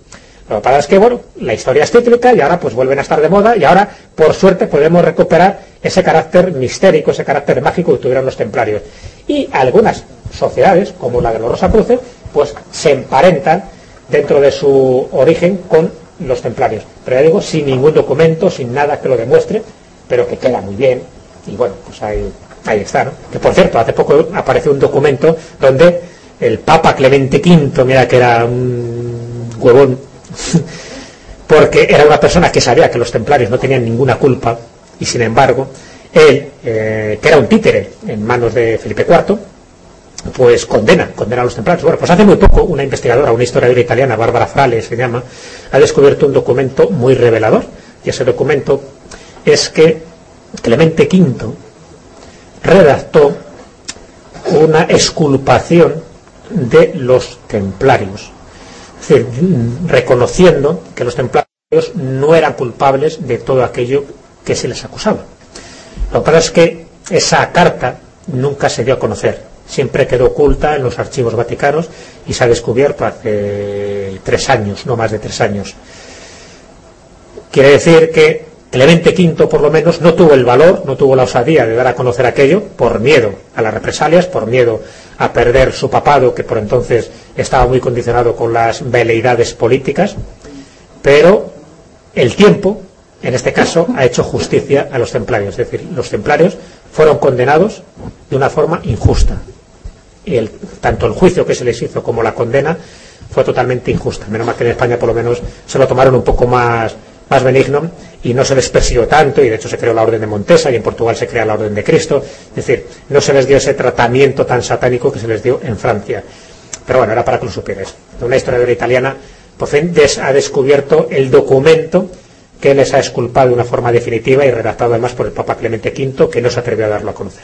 Lo que pasa es que, la historia es cíclica y ahora pues vuelven a estar de moda y ahora, por suerte, podemos recuperar ese carácter mistérico, ese carácter mágico que tuvieron los templarios. Y algunas sociedades, como la de los Rosacruces, pues se emparentan dentro de su origen con los templarios. Pero ya digo, sin ningún documento, sin nada que lo demuestre, pero que queda muy bien. Y bueno, pues ahí, ahí está, ¿no? Que por cierto, hace poco apareció un documento donde el Papa Clemente V, mira que era un huevón, [LAUGHS] porque era una persona que sabía que los templarios no tenían ninguna culpa, y sin embargo, él, eh, que era un títere en manos de Felipe IV, pues condena, condena a los templarios. Bueno, pues hace muy poco una investigadora, una historiadora italiana, Bárbara Frale se llama, ha descubierto un documento muy revelador, y ese documento es que Clemente V redactó una exculpación de los templarios, es decir, reconociendo que los templarios no eran culpables de todo aquello que se les acusaba. Lo que pasa es que esa carta nunca se dio a conocer, siempre quedó oculta en los archivos vaticanos y se ha descubierto hace tres años, no más de tres años. Quiere decir que Clemente V, por lo menos, no tuvo el valor, no tuvo la osadía de dar a conocer aquello por miedo a las represalias, por miedo a perder su papado, que por entonces estaba muy condicionado con las veleidades políticas, pero el tiempo, en este caso, ha hecho justicia a los templarios. Es decir, los templarios fueron condenados de una forma injusta. El, tanto el juicio que se les hizo como la condena fue totalmente injusta. Menos mal que en España, por lo menos, se lo tomaron un poco más, más benigno y no se les persiguió tanto, y de hecho se creó la Orden de Montesa y en Portugal se crea la Orden de Cristo. Es decir, no se les dio ese tratamiento tan satánico que se les dio en Francia. Pero bueno, era para que lo supierais. Una historiadora italiana por fin ha descubierto el documento que les ha exculpado de una forma definitiva y redactado además por el Papa Clemente V, que no se atrevió a darlo a conocer.